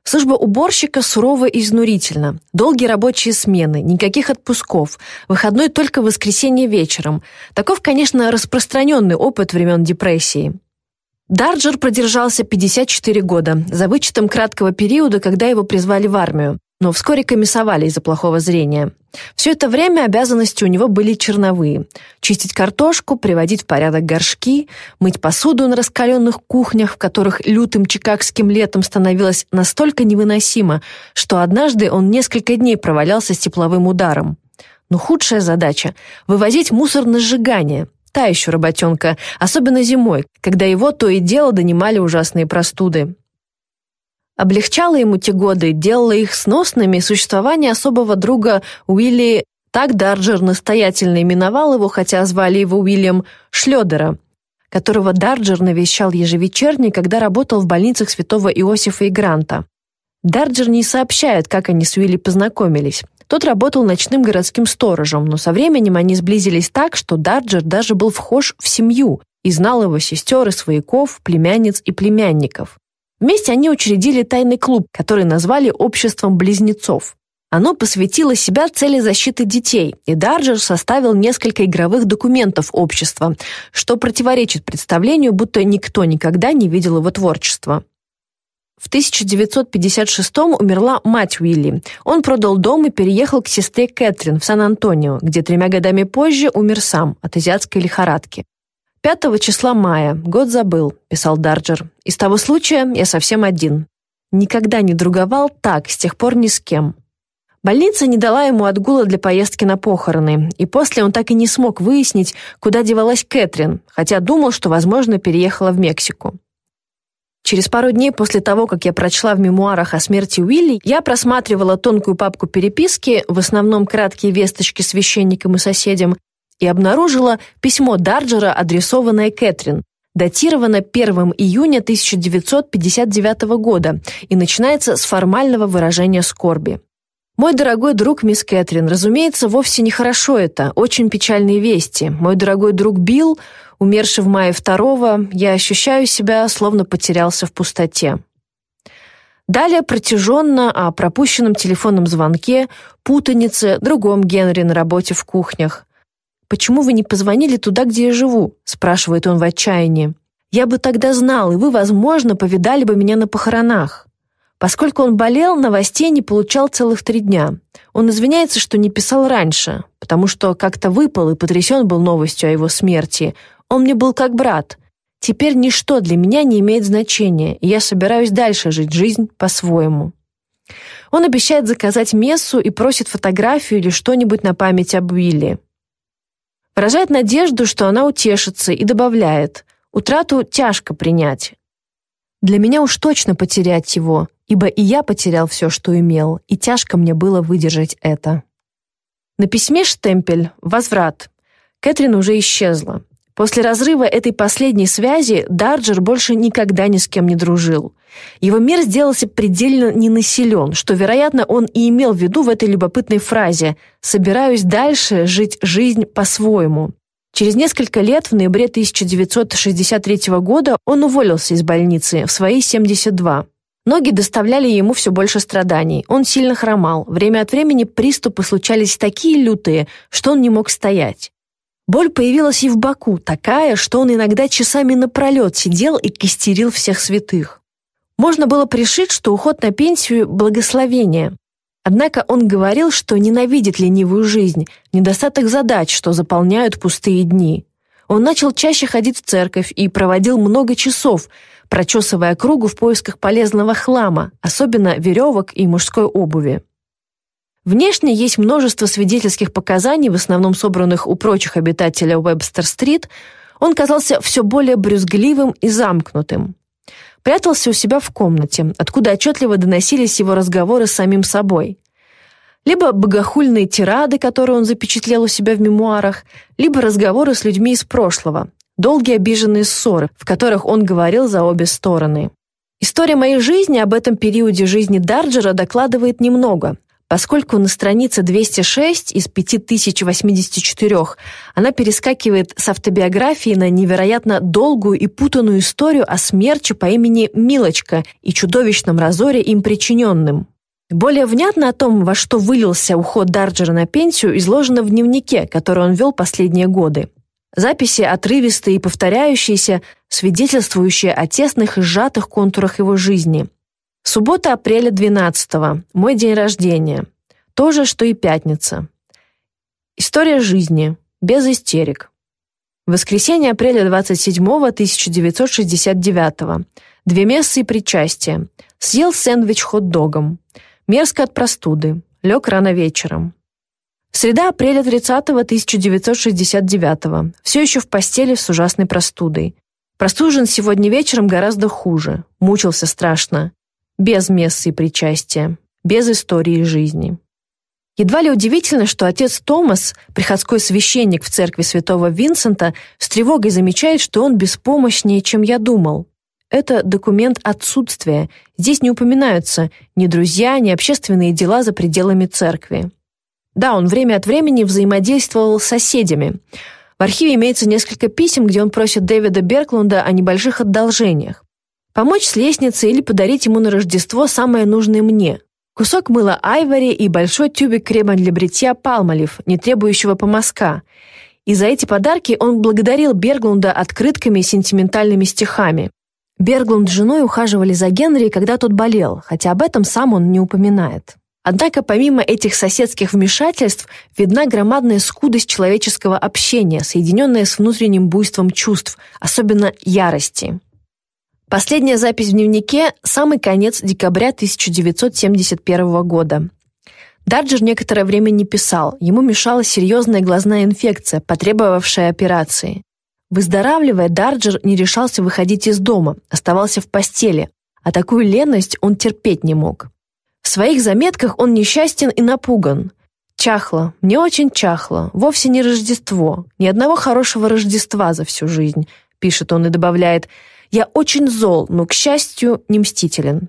Служба уборщика сурова и изнурительна. Долгие рабочие смены, никаких отпусков, выходной только в воскресенье вечером. Таков, конечно, распространенный опыт времен депрессии. Дарджер продержался 54 года, за вычетом краткого периода, когда его призвали в армию но вскоре комиссовали из-за плохого зрения. Все это время обязанности у него были черновые. Чистить картошку, приводить в порядок горшки, мыть посуду на раскаленных кухнях, в которых лютым чикагским летом становилось настолько невыносимо, что однажды он несколько дней провалялся с тепловым ударом. Но худшая задача — вывозить мусор на сжигание. Та еще работенка, особенно зимой, когда его то и дело донимали ужасные простуды. Облегчало ему те годы, делало их сносными существование особого друга Уилли так Дарджер настоятельно именовал его, хотя звали его Уильям Шлёдера, которого Дарджер навещал ежевечерне, когда работал в больницах святого Иосифа и Гранта. Дарджер не сообщает, как они с Уилли познакомились. Тот работал ночным городским сторожем, но со временем они сблизились так, что Дарджер даже был вхож в семью и знал его сестер и свояков, племянниц и племянников. Вместе они учредили тайный клуб, который назвали «Обществом близнецов». Оно посвятило себя цели защиты детей, и Дарджер составил несколько игровых документов общества, что противоречит представлению, будто никто никогда не видел его творчества. В 1956 умерла мать Уилли. Он продал дом и переехал к сестре Кэтрин в Сан-Антонио, где тремя годами позже умер сам от азиатской лихорадки. 5 числа мая, год забыл, писал Дарджер. Из того случая я совсем один. Никогда не друговал так, с тех пор ни с кем. Больница не дала ему отгула для поездки на похороны, и после он так и не смог выяснить, куда девалась Кэтрин, хотя думал, что, возможно, переехала в Мексику. Через пару дней после того, как я прочла в мемуарах о смерти Уилли, я просматривала тонкую папку переписки, в основном краткие весточки священникам и соседям, и обнаружила письмо Дарджера, адресованное Кэтрин, датировано 1 июня 1959 года и начинается с формального выражения скорби. «Мой дорогой друг мисс Кэтрин, разумеется, вовсе не хорошо это, очень печальные вести. Мой дорогой друг Билл, умерший в мае второго, я ощущаю себя, словно потерялся в пустоте». Далее протяженно о пропущенном телефонном звонке, путанице, другом Генри на работе в кухнях. «Почему вы не позвонили туда, где я живу?» – спрашивает он в отчаянии. «Я бы тогда знал, и вы, возможно, повидали бы меня на похоронах». Поскольку он болел, новостей не получал целых три дня. Он извиняется, что не писал раньше, потому что как-то выпал и потрясен был новостью о его смерти. Он мне был как брат. Теперь ничто для меня не имеет значения, и я собираюсь дальше жить жизнь по-своему. Он обещает заказать мессу и просит фотографию или что-нибудь на память об Уилле. Выражает надежду, что она утешится, и добавляет, утрату тяжко принять. Для меня уж точно потерять его, ибо и я потерял все, что имел, и тяжко мне было выдержать это. На письме штемпель «Возврат». Кэтрин уже исчезла. После разрыва этой последней связи Дарджер больше никогда ни с кем не дружил. Его мир сделался предельно ненаселен, что, вероятно, он и имел в виду в этой любопытной фразе «собираюсь дальше жить жизнь по-своему». Через несколько лет, в ноябре 1963 года, он уволился из больницы в свои 72. Ноги доставляли ему все больше страданий. Он сильно хромал. Время от времени приступы случались такие лютые, что он не мог стоять. Боль появилась и в боку, такая, что он иногда часами напролет сидел и костерил всех святых. Можно было пришить, что уход на пенсию – благословение. Однако он говорил, что ненавидит ленивую жизнь, недостаток задач, что заполняют пустые дни. Он начал чаще ходить в церковь и проводил много часов, прочесывая кругу в поисках полезного хлама, особенно веревок и мужской обуви. Внешне есть множество свидетельских показаний, в основном собранных у прочих обитателей Уэбстер-стрит. Он казался все более брюзгливым и замкнутым. Прятался у себя в комнате, откуда отчетливо доносились его разговоры с самим собой. Либо богохульные тирады, которые он запечатлел у себя в мемуарах, либо разговоры с людьми из прошлого, долгие обиженные ссоры, в которых он говорил за обе стороны. История моей жизни об этом периоде жизни Дарджера докладывает немного, поскольку на странице 206 из 5084 она перескакивает с автобиографии на невероятно долгую и путанную историю о смерче по имени Милочка и чудовищном разоре им причиненным. Более внятно о том, во что вылился уход Дарджера на пенсию, изложено в дневнике, который он вел последние годы. Записи отрывистые и повторяющиеся, свидетельствующие о тесных и сжатых контурах его жизни. Суббота, апреля 12 мой день рождения. То же, что и пятница. История жизни, без истерик. Воскресенье, апреля 27 1969 Две мессы и причастия. Съел сэндвич хот-догом. Мерзко от простуды. Лег рано вечером. Среда, апреля 30 1969 Все еще в постели с ужасной простудой. Простужен сегодня вечером гораздо хуже. Мучился страшно без мессы и причастия, без истории жизни. Едва ли удивительно, что отец Томас, приходской священник в церкви святого Винсента, с тревогой замечает, что он беспомощнее, чем я думал. Это документ отсутствия. Здесь не упоминаются ни друзья, ни общественные дела за пределами церкви. Да, он время от времени взаимодействовал с соседями. В архиве имеется несколько писем, где он просит Дэвида Берклунда о небольших одолжениях. Помочь с лестницей или подарить ему на Рождество самое нужное мне. Кусок мыла Айвори и большой тюбик крема для бритья Палмолив, не требующего помазка. И за эти подарки он благодарил Берглунда открытками и сентиментальными стихами. Берглунд с женой ухаживали за Генри, когда тот болел, хотя об этом сам он не упоминает. Однако помимо этих соседских вмешательств видна громадная скудость человеческого общения, соединенная с внутренним буйством чувств, особенно ярости. Последняя запись в дневнике – самый конец декабря 1971 года. Дарджер некоторое время не писал, ему мешала серьезная глазная инфекция, потребовавшая операции. Выздоравливая, Дарджер не решался выходить из дома, оставался в постели, а такую ленность он терпеть не мог. В своих заметках он несчастен и напуган. «Чахло, мне очень чахло, вовсе не Рождество, ни одного хорошего Рождества за всю жизнь», пишет он и добавляет – я очень зол, но, к счастью, не мстителен.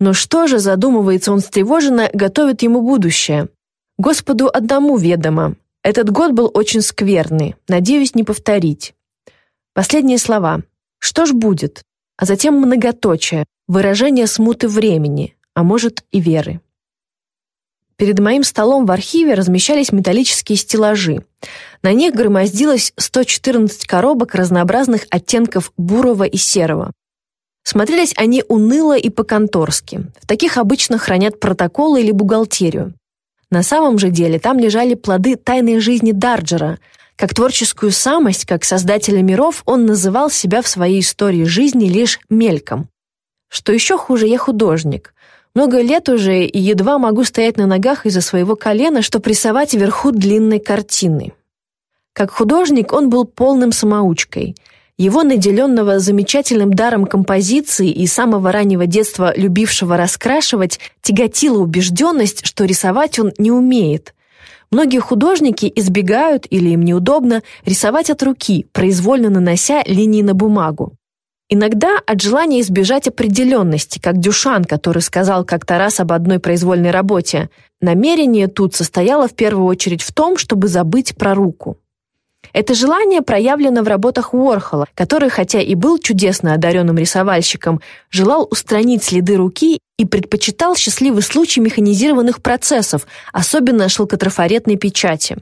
Но что же, задумывается он встревоженно, готовит ему будущее? Господу одному ведомо. Этот год был очень скверный, надеюсь не повторить. Последние слова. Что ж будет? А затем многоточие, выражение смуты времени, а может и веры. Перед моим столом в архиве размещались металлические стеллажи. На них громоздилось 114 коробок разнообразных оттенков бурого и серого. Смотрелись они уныло и по-конторски. В таких обычно хранят протоколы или бухгалтерию. На самом же деле там лежали плоды тайной жизни Дарджера. Как творческую самость, как создателя миров, он называл себя в своей истории жизни лишь мельком. Что еще хуже, я художник. Много лет уже и едва могу стоять на ногах из-за своего колена, чтобы рисовать вверху длинной картины. Как художник он был полным самоучкой. Его, наделенного замечательным даром композиции и самого раннего детства любившего раскрашивать, тяготила убежденность, что рисовать он не умеет. Многие художники избегают или им неудобно рисовать от руки, произвольно нанося линии на бумагу. Иногда от желания избежать определенности, как Дюшан, который сказал как-то раз об одной произвольной работе. Намерение тут состояло в первую очередь в том, чтобы забыть про руку. Это желание проявлено в работах Уорхола, который, хотя и был чудесно одаренным рисовальщиком, желал устранить следы руки и предпочитал счастливый случай механизированных процессов, особенно шелкотрафаретной печати.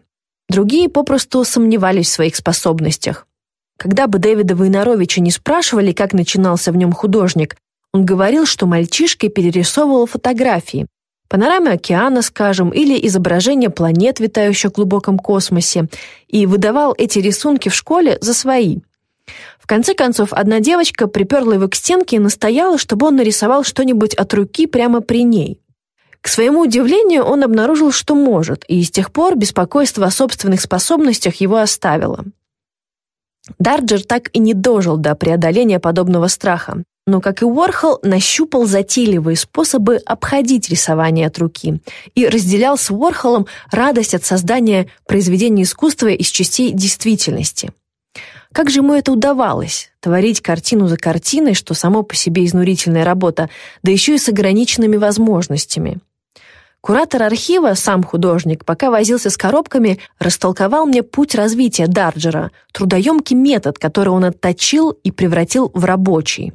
Другие попросту сомневались в своих способностях. Когда бы Дэвида Войнаровича не спрашивали, как начинался в нем художник, он говорил, что мальчишкой перерисовывал фотографии. Панорамы океана, скажем, или изображения планет, витающих в глубоком космосе, и выдавал эти рисунки в школе за свои. В конце концов, одна девочка приперла его к стенке и настояла, чтобы он нарисовал что-нибудь от руки прямо при ней. К своему удивлению, он обнаружил, что может, и с тех пор беспокойство о собственных способностях его оставило. Дарджер так и не дожил до преодоления подобного страха, но, как и Уорхол, нащупал затейливые способы обходить рисование от руки и разделял с Уорхолом радость от создания произведения искусства из частей действительности. Как же ему это удавалось? Творить картину за картиной, что само по себе изнурительная работа, да еще и с ограниченными возможностями. Куратор архива, сам художник, пока возился с коробками, растолковал мне путь развития Дарджера, трудоемкий метод, который он отточил и превратил в рабочий.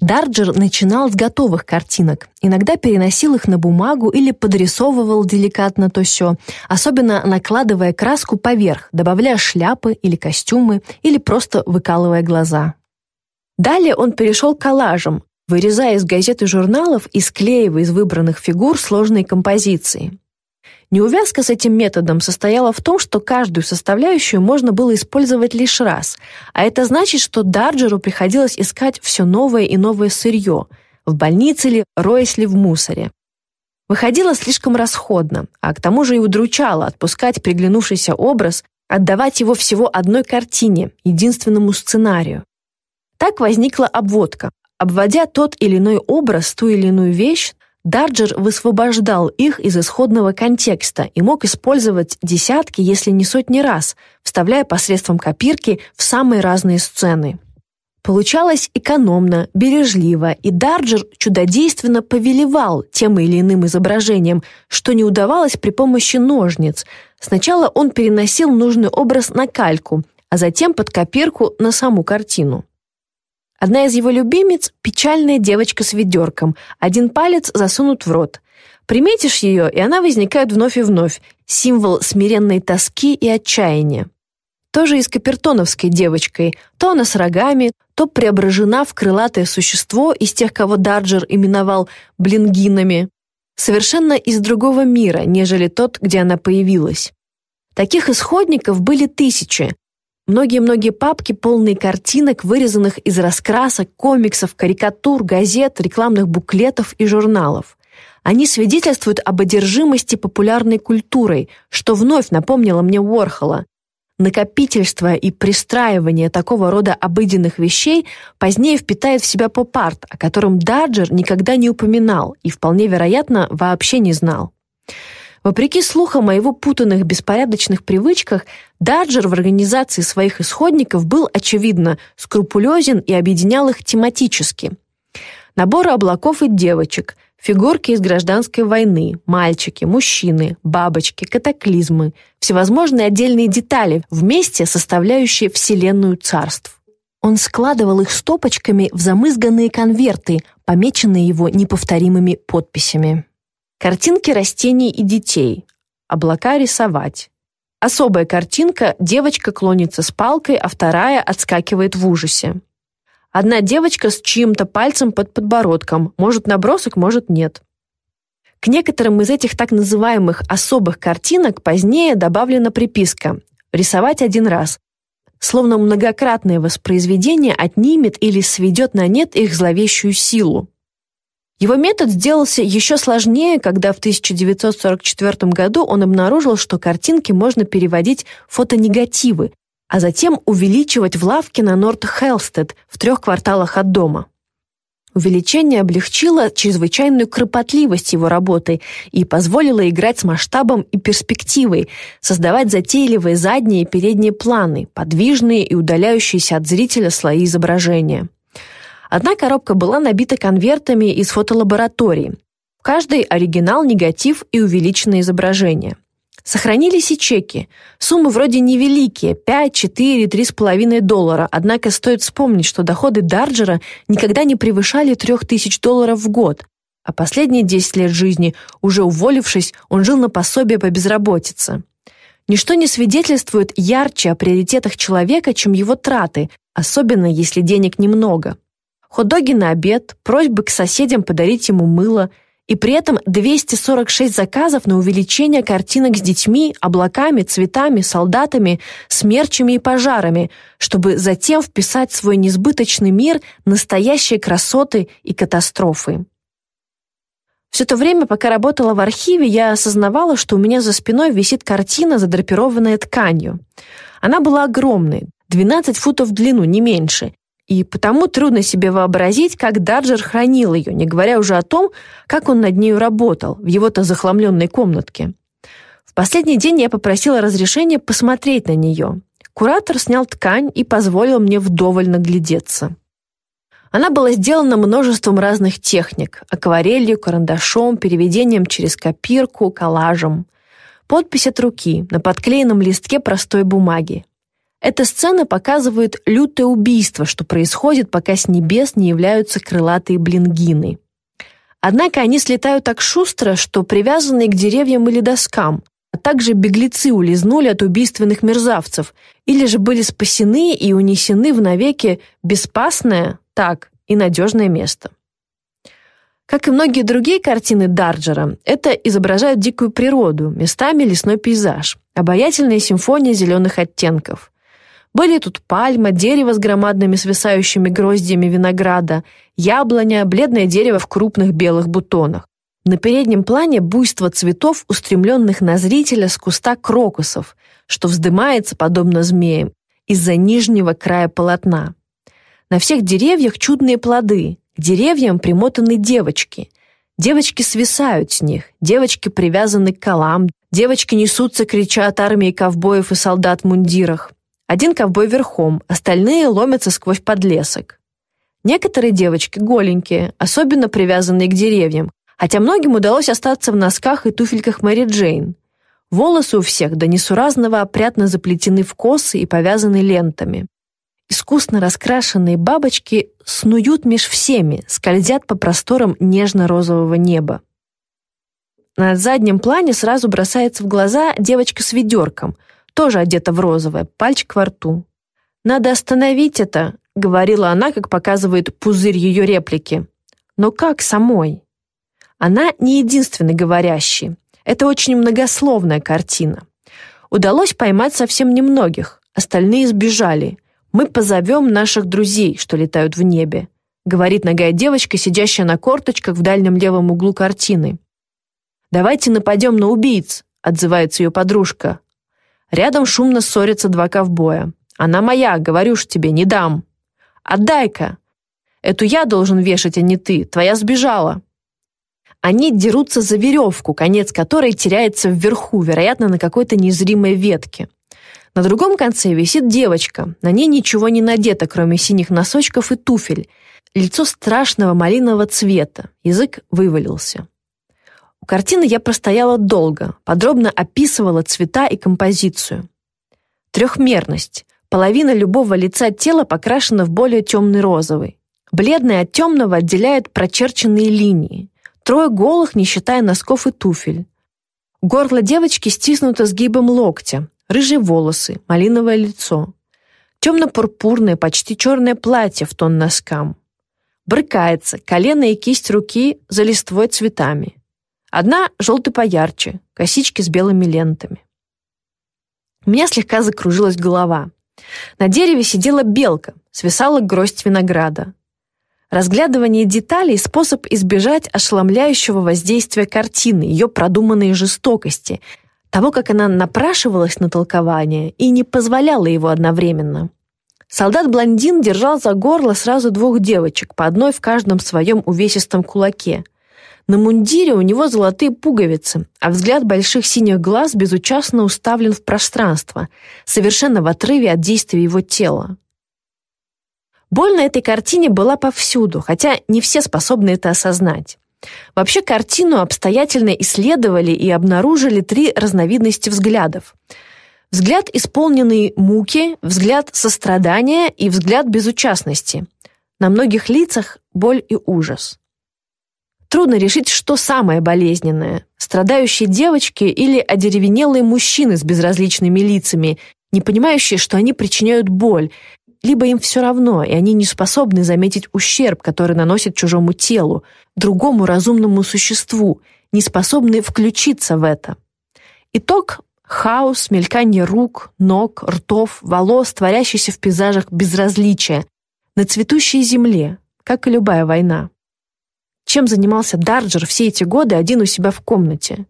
Дарджер начинал с готовых картинок, иногда переносил их на бумагу или подрисовывал деликатно то все, особенно накладывая краску поверх, добавляя шляпы или костюмы, или просто выкалывая глаза. Далее он перешел к коллажам, вырезая из газет и журналов и склеивая из выбранных фигур сложные композиции. Неувязка с этим методом состояла в том, что каждую составляющую можно было использовать лишь раз, а это значит, что Дарджеру приходилось искать все новое и новое сырье, в больнице ли, роясь ли в мусоре. Выходило слишком расходно, а к тому же и удручало отпускать приглянувшийся образ, отдавать его всего одной картине, единственному сценарию. Так возникла обводка, Обводя тот или иной образ, ту или иную вещь, Дарджер высвобождал их из исходного контекста и мог использовать десятки, если не сотни раз, вставляя посредством копирки в самые разные сцены. Получалось экономно, бережливо, и Дарджер чудодейственно повелевал тем или иным изображением, что не удавалось при помощи ножниц. Сначала он переносил нужный образ на кальку, а затем под копирку на саму картину. Одна из его любимец – печальная девочка с ведерком, один палец засунут в рот. Приметишь ее, и она возникает вновь и вновь, символ смиренной тоски и отчаяния. Тоже и с капертоновской девочкой. То она с рогами, то преображена в крылатое существо из тех, кого Дарджер именовал блингинами. Совершенно из другого мира, нежели тот, где она появилась. Таких исходников были тысячи, Многие-многие папки, полные картинок, вырезанных из раскрасок, комиксов, карикатур, газет, рекламных буклетов и журналов. Они свидетельствуют об одержимости популярной культурой, что вновь напомнило мне Уорхола. Накопительство и пристраивание такого рода обыденных вещей позднее впитает в себя поп-арт, о котором Даджер никогда не упоминал и, вполне вероятно, вообще не знал. Вопреки слухам о его путанных беспорядочных привычках, Даджер в организации своих исходников был, очевидно, скрупулезен и объединял их тематически. Наборы облаков и девочек, фигурки из гражданской войны, мальчики, мужчины, бабочки, катаклизмы, всевозможные отдельные детали, вместе составляющие вселенную царств. Он складывал их стопочками в замызганные конверты, помеченные его неповторимыми подписями. Картинки растений и детей. Облака рисовать. Особая картинка девочка клонится с палкой, а вторая отскакивает в ужасе. Одна девочка с чьим-то пальцем под подбородком. Может набросок, может нет. К некоторым из этих так называемых особых картинок позднее добавлена приписка «рисовать один раз», словно многократное воспроизведение отнимет или сведет на нет их зловещую силу. Его метод сделался еще сложнее, когда в 1944 году он обнаружил, что картинки можно переводить в фотонегативы, а затем увеличивать в лавке на Норт-Хелстед в трех кварталах от дома. Увеличение облегчило чрезвычайную кропотливость его работы и позволило играть с масштабом и перспективой, создавать затейливые задние и передние планы, подвижные и удаляющиеся от зрителя слои изображения. Одна коробка была набита конвертами из фотолаборатории. В каждой оригинал, негатив и увеличенное изображение. Сохранились и чеки. Суммы вроде невеликие – 5, 4, 3,5 доллара. Однако стоит вспомнить, что доходы Дарджера никогда не превышали 3000 долларов в год. А последние 10 лет жизни, уже уволившись, он жил на пособие по безработице. Ничто не свидетельствует ярче о приоритетах человека, чем его траты, особенно если денег немного хот-доги на обед, просьбы к соседям подарить ему мыло, и при этом 246 заказов на увеличение картинок с детьми, облаками, цветами, солдатами, смерчами и пожарами, чтобы затем вписать в свой несбыточный мир настоящие красоты и катастрофы. Все то время, пока работала в архиве, я осознавала, что у меня за спиной висит картина, задрапированная тканью. Она была огромной, 12 футов в длину, не меньше, и потому трудно себе вообразить, как Дарджер хранил ее, не говоря уже о том, как он над нею работал в его-то захламленной комнатке. В последний день я попросила разрешения посмотреть на нее. Куратор снял ткань и позволил мне вдоволь наглядеться. Она была сделана множеством разных техник – акварелью, карандашом, переведением через копирку, коллажем. Подпись от руки на подклеенном листке простой бумаги. Эта сцена показывает лютое убийство, что происходит, пока с небес не являются крылатые блингины. Однако они слетают так шустро, что привязанные к деревьям или доскам, а также беглецы улизнули от убийственных мерзавцев или же были спасены и унесены в навеки беспасное, так, и надежное место. Как и многие другие картины Дарджера, это изображает дикую природу, местами лесной пейзаж, обаятельная симфония зеленых оттенков. Были тут пальма, дерево с громадными свисающими гроздьями винограда, яблоня, бледное дерево в крупных белых бутонах. На переднем плане буйство цветов, устремленных на зрителя с куста крокусов, что вздымается, подобно змеям, из-за нижнего края полотна. На всех деревьях чудные плоды, к деревьям примотаны девочки. Девочки свисают с них, девочки привязаны к колам, девочки несутся, крича от армии ковбоев и солдат в мундирах. Один ковбой верхом, остальные ломятся сквозь подлесок. Некоторые девочки голенькие, особенно привязанные к деревьям, хотя многим удалось остаться в носках и туфельках Мэри Джейн. Волосы у всех до несуразного опрятно заплетены в косы и повязаны лентами. Искусно раскрашенные бабочки снуют меж всеми, скользят по просторам нежно-розового неба. На заднем плане сразу бросается в глаза девочка с ведерком, тоже одета в розовое, пальчик во рту. «Надо остановить это», — говорила она, как показывает пузырь ее реплики. «Но как самой?» Она не единственный говорящий. Это очень многословная картина. Удалось поймать совсем немногих, остальные сбежали. «Мы позовем наших друзей, что летают в небе», говорит ногая девочка, сидящая на корточках в дальнем левом углу картины. «Давайте нападем на убийц», отзывается ее подружка. Рядом шумно ссорятся два ковбоя. «Она моя, говорю ж тебе, не дам». «Отдай-ка!» «Эту я должен вешать, а не ты. Твоя сбежала». Они дерутся за веревку, конец которой теряется вверху, вероятно, на какой-то незримой ветке. На другом конце висит девочка. На ней ничего не надето, кроме синих носочков и туфель. Лицо страшного малинового цвета. Язык вывалился. У картины я простояла долго, подробно описывала цвета и композицию. Трехмерность. Половина любого лица тела покрашена в более темный розовый. Бледное от темного отделяет прочерченные линии. Трое голых, не считая носков и туфель. Горло девочки стиснуто сгибом локтя, рыжие волосы, малиновое лицо. Темно-пурпурное, почти черное платье в тон носкам. Брыкается, колено и кисть руки за листвой цветами. Одна желтый поярче, косички с белыми лентами. У меня слегка закружилась голова. На дереве сидела белка, свисала гроздь винограда. Разглядывание деталей – способ избежать ошеломляющего воздействия картины, ее продуманной жестокости, того, как она напрашивалась на толкование и не позволяла его одновременно. Солдат-блондин держал за горло сразу двух девочек, по одной в каждом своем увесистом кулаке – на мундире у него золотые пуговицы, а взгляд больших синих глаз безучастно уставлен в пространство, совершенно в отрыве от действия его тела. Боль на этой картине была повсюду, хотя не все способны это осознать. Вообще картину обстоятельно исследовали и обнаружили три разновидности взглядов. Взгляд, исполненный муки, взгляд сострадания и взгляд безучастности. На многих лицах боль и ужас. Трудно решить, что самое болезненное – страдающие девочки или одеревенелые мужчины с безразличными лицами, не понимающие, что они причиняют боль, либо им все равно, и они не способны заметить ущерб, который наносит чужому телу, другому разумному существу, не способны включиться в это. Итог – хаос, мелькание рук, ног, ртов, волос, творящийся в пейзажах безразличия, на цветущей земле, как и любая война. Чем занимался Дарджер все эти годы один у себя в комнате.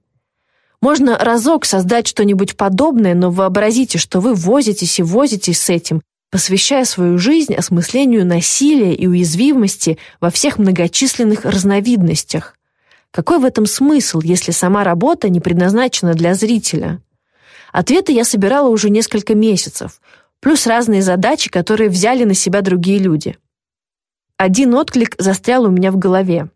Можно разок создать что-нибудь подобное, но вообразите, что вы возитесь и возитесь с этим, посвящая свою жизнь осмыслению насилия и уязвимости во всех многочисленных разновидностях. Какой в этом смысл, если сама работа не предназначена для зрителя? Ответы я собирала уже несколько месяцев, плюс разные задачи, которые взяли на себя другие люди. Один отклик застрял у меня в голове.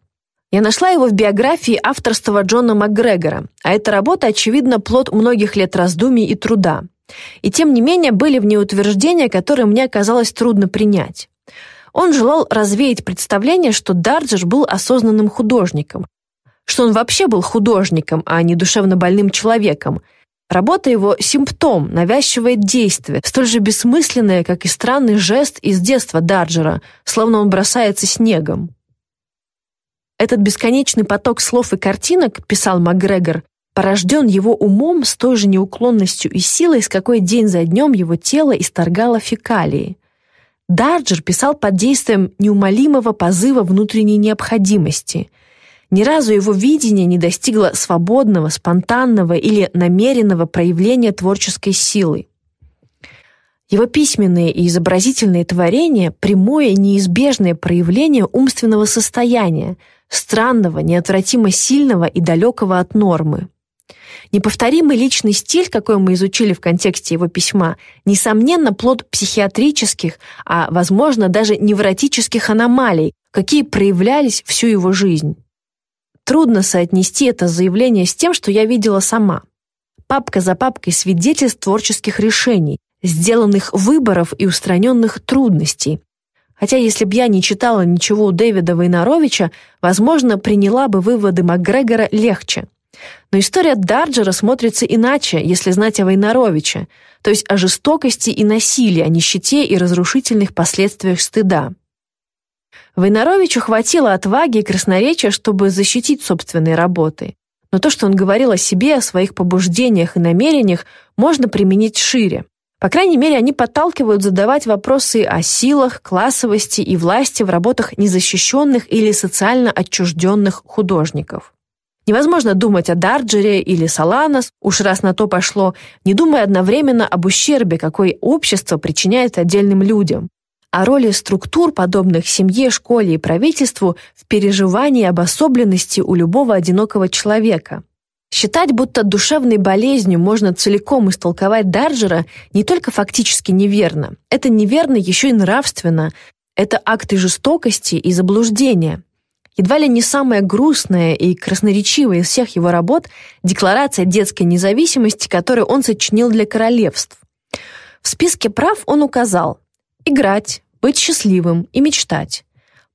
Я нашла его в биографии авторства Джона МакГрегора, а эта работа, очевидно, плод многих лет раздумий и труда. И тем не менее были в ней утверждения, которые мне оказалось трудно принять. Он желал развеять представление, что Дарджер был осознанным художником, что он вообще был художником, а не душевно больным человеком. Работа его – симптом, навязчивое действие, столь же бессмысленное, как и странный жест из детства Дарджера, словно он бросается снегом. Этот бесконечный поток слов и картинок, писал МакГрегор, порожден его умом с той же неуклонностью и силой, с какой день за днем его тело исторгало фекалии. Дарджер писал под действием неумолимого позыва внутренней необходимости. Ни разу его видение не достигло свободного, спонтанного или намеренного проявления творческой силы. Его письменные и изобразительные творения – прямое неизбежное проявление умственного состояния, странного, неотвратимо сильного и далекого от нормы. Неповторимый личный стиль, какой мы изучили в контексте его письма, несомненно плод психиатрических, а, возможно, даже невротических аномалий, какие проявлялись всю его жизнь. Трудно соотнести это заявление с тем, что я видела сама. Папка за папкой свидетельств творческих решений, сделанных выборов и устраненных трудностей, Хотя если б я не читала ничего у Дэвида Войнаровича, возможно, приняла бы выводы Макгрегора легче. Но история Дарджера смотрится иначе, если знать о Войнаровиче, то есть о жестокости и насилии, о нищете и разрушительных последствиях стыда. Войнаровичу хватило отваги и красноречия, чтобы защитить собственные работы. Но то, что он говорил о себе, о своих побуждениях и намерениях, можно применить шире. По крайней мере, они подталкивают задавать вопросы о силах, классовости и власти в работах незащищенных или социально отчужденных художников. Невозможно думать о Дарджере или Саланос, уж раз на то пошло, не думая одновременно об ущербе, какой общество причиняет отдельным людям, о роли структур, подобных семье, школе и правительству, в переживании обособленности у любого одинокого человека – Считать, будто душевной болезнью можно целиком истолковать Дарджера, не только фактически неверно. Это неверно еще и нравственно. Это акты жестокости и заблуждения. Едва ли не самая грустная и красноречивая из всех его работ – декларация детской независимости, которую он сочинил для королевств. В списке прав он указал «играть, быть счастливым и мечтать»,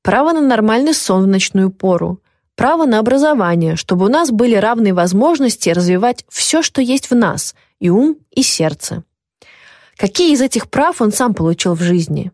право на нормальный сон в ночную пору, право на образование, чтобы у нас были равные возможности развивать все, что есть в нас, и ум, и сердце. Какие из этих прав он сам получил в жизни?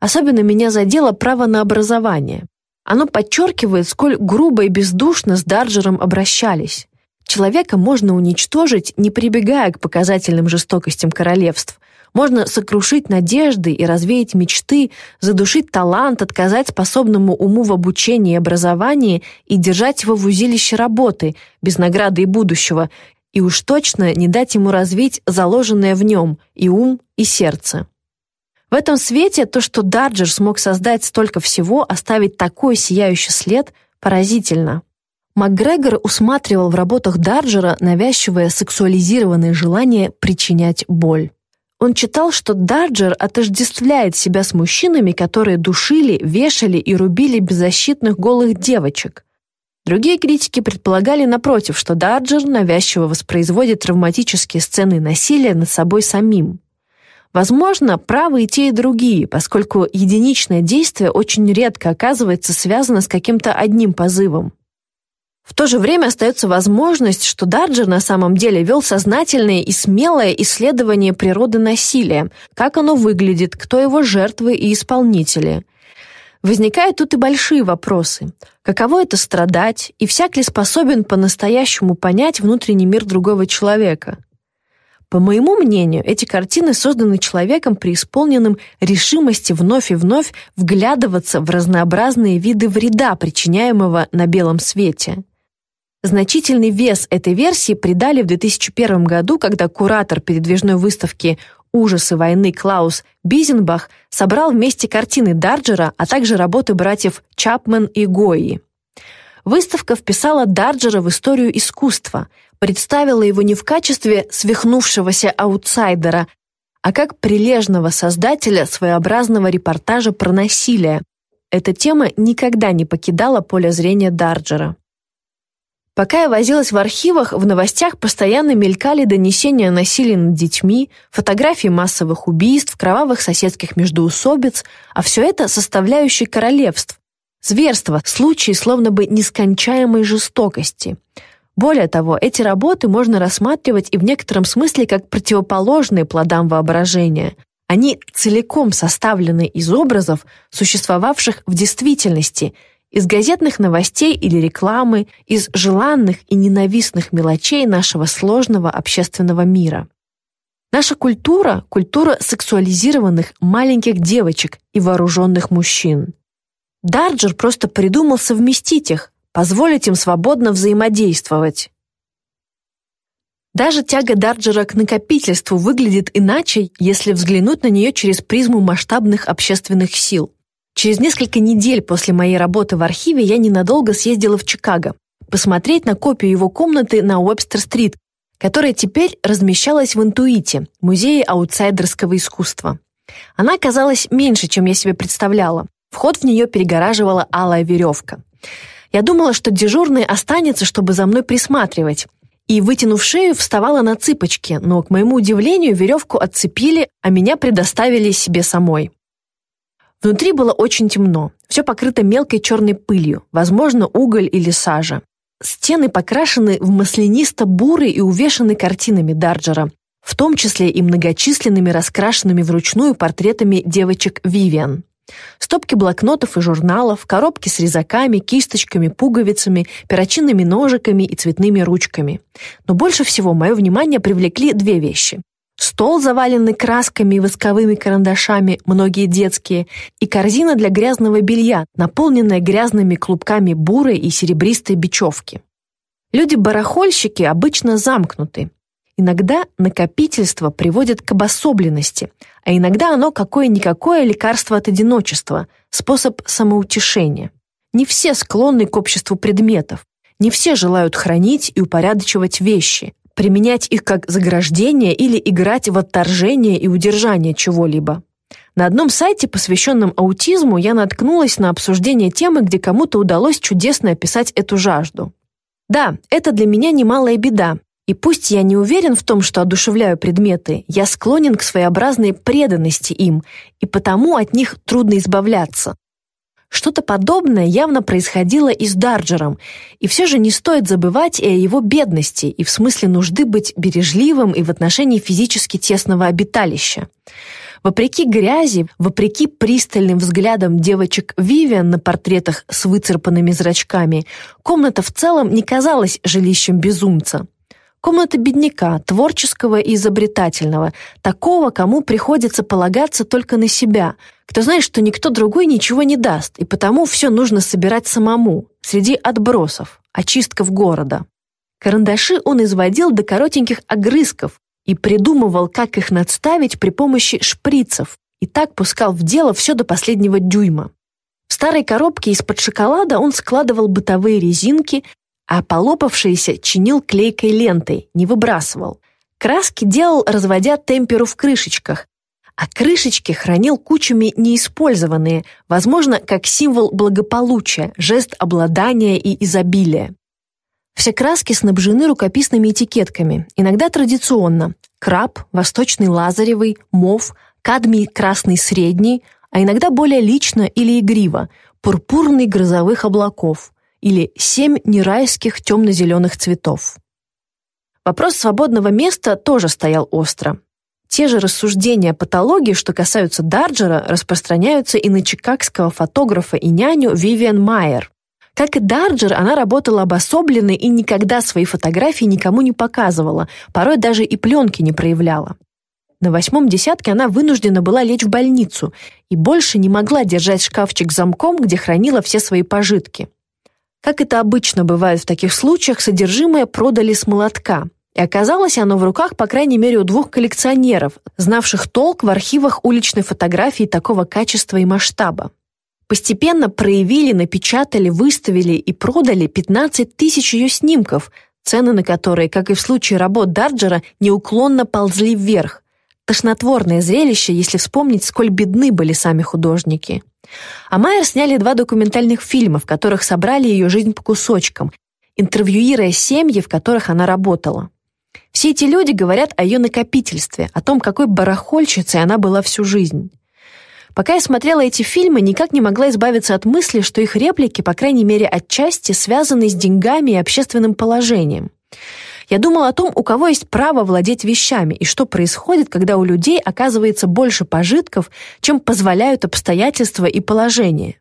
Особенно меня задело право на образование. Оно подчеркивает, сколь грубо и бездушно с Дарджером обращались. Человека можно уничтожить, не прибегая к показательным жестокостям королевств, можно сокрушить надежды и развеять мечты, задушить талант, отказать способному уму в обучении и образовании и держать его в узилище работы, без награды и будущего, и уж точно не дать ему развить заложенное в нем и ум, и сердце. В этом свете то, что Дарджер смог создать столько всего, оставить такой сияющий след, поразительно. МакГрегор усматривал в работах Дарджера навязчивое сексуализированное желание причинять боль. Он читал, что Дарджер отождествляет себя с мужчинами, которые душили, вешали и рубили беззащитных голых девочек. Другие критики предполагали, напротив, что Дарджер навязчиво воспроизводит травматические сцены насилия над собой самим. Возможно, правы и те, и другие, поскольку единичное действие очень редко оказывается связано с каким-то одним позывом. В то же время остается возможность, что Дарджер на самом деле вел сознательное и смелое исследование природы насилия, как оно выглядит, кто его жертвы и исполнители. Возникают тут и большие вопросы. Каково это страдать, и всяк ли способен по-настоящему понять внутренний мир другого человека? По моему мнению, эти картины созданы человеком, преисполненным решимости вновь и вновь вглядываться в разнообразные виды вреда, причиняемого на белом свете. Значительный вес этой версии придали в 2001 году, когда куратор передвижной выставки «Ужасы войны» Клаус Бизенбах собрал вместе картины Дарджера, а также работы братьев Чапмен и Гои. Выставка вписала Дарджера в историю искусства, представила его не в качестве свихнувшегося аутсайдера, а как прилежного создателя своеобразного репортажа про насилие. Эта тема никогда не покидала поле зрения Дарджера. Пока я возилась в архивах, в новостях постоянно мелькали донесения о насилии над детьми, фотографии массовых убийств, кровавых соседских междоусобиц, а все это составляющие королевств. Зверство, случаи словно бы нескончаемой жестокости. Более того, эти работы можно рассматривать и в некотором смысле как противоположные плодам воображения. Они целиком составлены из образов, существовавших в действительности – из газетных новостей или рекламы, из желанных и ненавистных мелочей нашего сложного общественного мира. Наша культура – культура сексуализированных маленьких девочек и вооруженных мужчин. Дарджер просто придумал совместить их, позволить им свободно взаимодействовать. Даже тяга Дарджера к накопительству выглядит иначе, если взглянуть на нее через призму масштабных общественных сил. Через несколько недель после моей работы в архиве я ненадолго съездила в Чикаго посмотреть на копию его комнаты на Уэбстер-стрит, которая теперь размещалась в Интуите, музее аутсайдерского искусства. Она оказалась меньше, чем я себе представляла. Вход в нее перегораживала алая веревка. Я думала, что дежурный останется, чтобы за мной присматривать, и, вытянув шею, вставала на цыпочки, но, к моему удивлению, веревку отцепили, а меня предоставили себе самой. Внутри было очень темно, все покрыто мелкой черной пылью, возможно, уголь или сажа. Стены покрашены в маслянисто-бурый и увешаны картинами Дарджера, в том числе и многочисленными раскрашенными вручную портретами девочек Вивиан. Стопки блокнотов и журналов, коробки с резаками, кисточками, пуговицами, перочинными ножиками и цветными ручками. Но больше всего мое внимание привлекли две вещи. Стол, заваленный красками и восковыми карандашами, многие детские, и корзина для грязного белья, наполненная грязными клубками бурой и серебристой бечевки. Люди-барахольщики обычно замкнуты. Иногда накопительство приводит к обособленности, а иногда оно какое-никакое лекарство от одиночества, способ самоутешения. Не все склонны к обществу предметов, не все желают хранить и упорядочивать вещи, применять их как заграждение или играть в отторжение и удержание чего-либо. На одном сайте, посвященном аутизму, я наткнулась на обсуждение темы, где кому-то удалось чудесно описать эту жажду. Да, это для меня немалая беда, и пусть я не уверен в том, что одушевляю предметы, я склонен к своеобразной преданности им, и потому от них трудно избавляться. Что-то подобное явно происходило и с Дарджером, и все же не стоит забывать и о его бедности, и в смысле нужды быть бережливым и в отношении физически тесного обиталища. Вопреки грязи, вопреки пристальным взглядам девочек Вивиан на портретах с выцарпанными зрачками, комната в целом не казалась жилищем безумца. Комната бедняка, творческого и изобретательного, такого, кому приходится полагаться только на себя, кто знает, что никто другой ничего не даст, и потому все нужно собирать самому, среди отбросов, очистков города. Карандаши он изводил до коротеньких огрызков и придумывал, как их надставить при помощи шприцев, и так пускал в дело все до последнего дюйма. В старой коробке из-под шоколада он складывал бытовые резинки, а полопавшиеся чинил клейкой лентой, не выбрасывал. Краски делал, разводя темперу в крышечках, а крышечки хранил кучами неиспользованные, возможно, как символ благополучия, жест обладания и изобилия. Все краски снабжены рукописными этикетками, иногда традиционно. Краб, восточный лазаревый, мов, кадмий красный средний, а иногда более лично или игриво, пурпурный грозовых облаков – или семь нерайских темно-зеленых цветов. Вопрос свободного места тоже стоял остро. Те же рассуждения о патологии, что касаются Дарджера, распространяются и на чикагского фотографа и няню Вивиан Майер. Как и Дарджер, она работала обособленно и никогда свои фотографии никому не показывала, порой даже и пленки не проявляла. На восьмом десятке она вынуждена была лечь в больницу и больше не могла держать шкафчик замком, где хранила все свои пожитки. Как это обычно бывает в таких случаях, содержимое продали с молотка. И оказалось оно в руках, по крайней мере, у двух коллекционеров, знавших толк в архивах уличной фотографии такого качества и масштаба. Постепенно проявили, напечатали, выставили и продали 15 тысяч ее снимков, цены на которые, как и в случае работ Дарджера, неуклонно ползли вверх. Тошнотворное зрелище, если вспомнить, сколь бедны были сами художники. А Майер сняли два документальных фильма, в которых собрали ее жизнь по кусочкам, интервьюируя семьи, в которых она работала. Все эти люди говорят о ее накопительстве, о том, какой барахольщицей она была всю жизнь. Пока я смотрела эти фильмы, никак не могла избавиться от мысли, что их реплики, по крайней мере отчасти, связаны с деньгами и общественным положением. Я думала о том, у кого есть право владеть вещами и что происходит, когда у людей оказывается больше пожитков, чем позволяют обстоятельства и положение.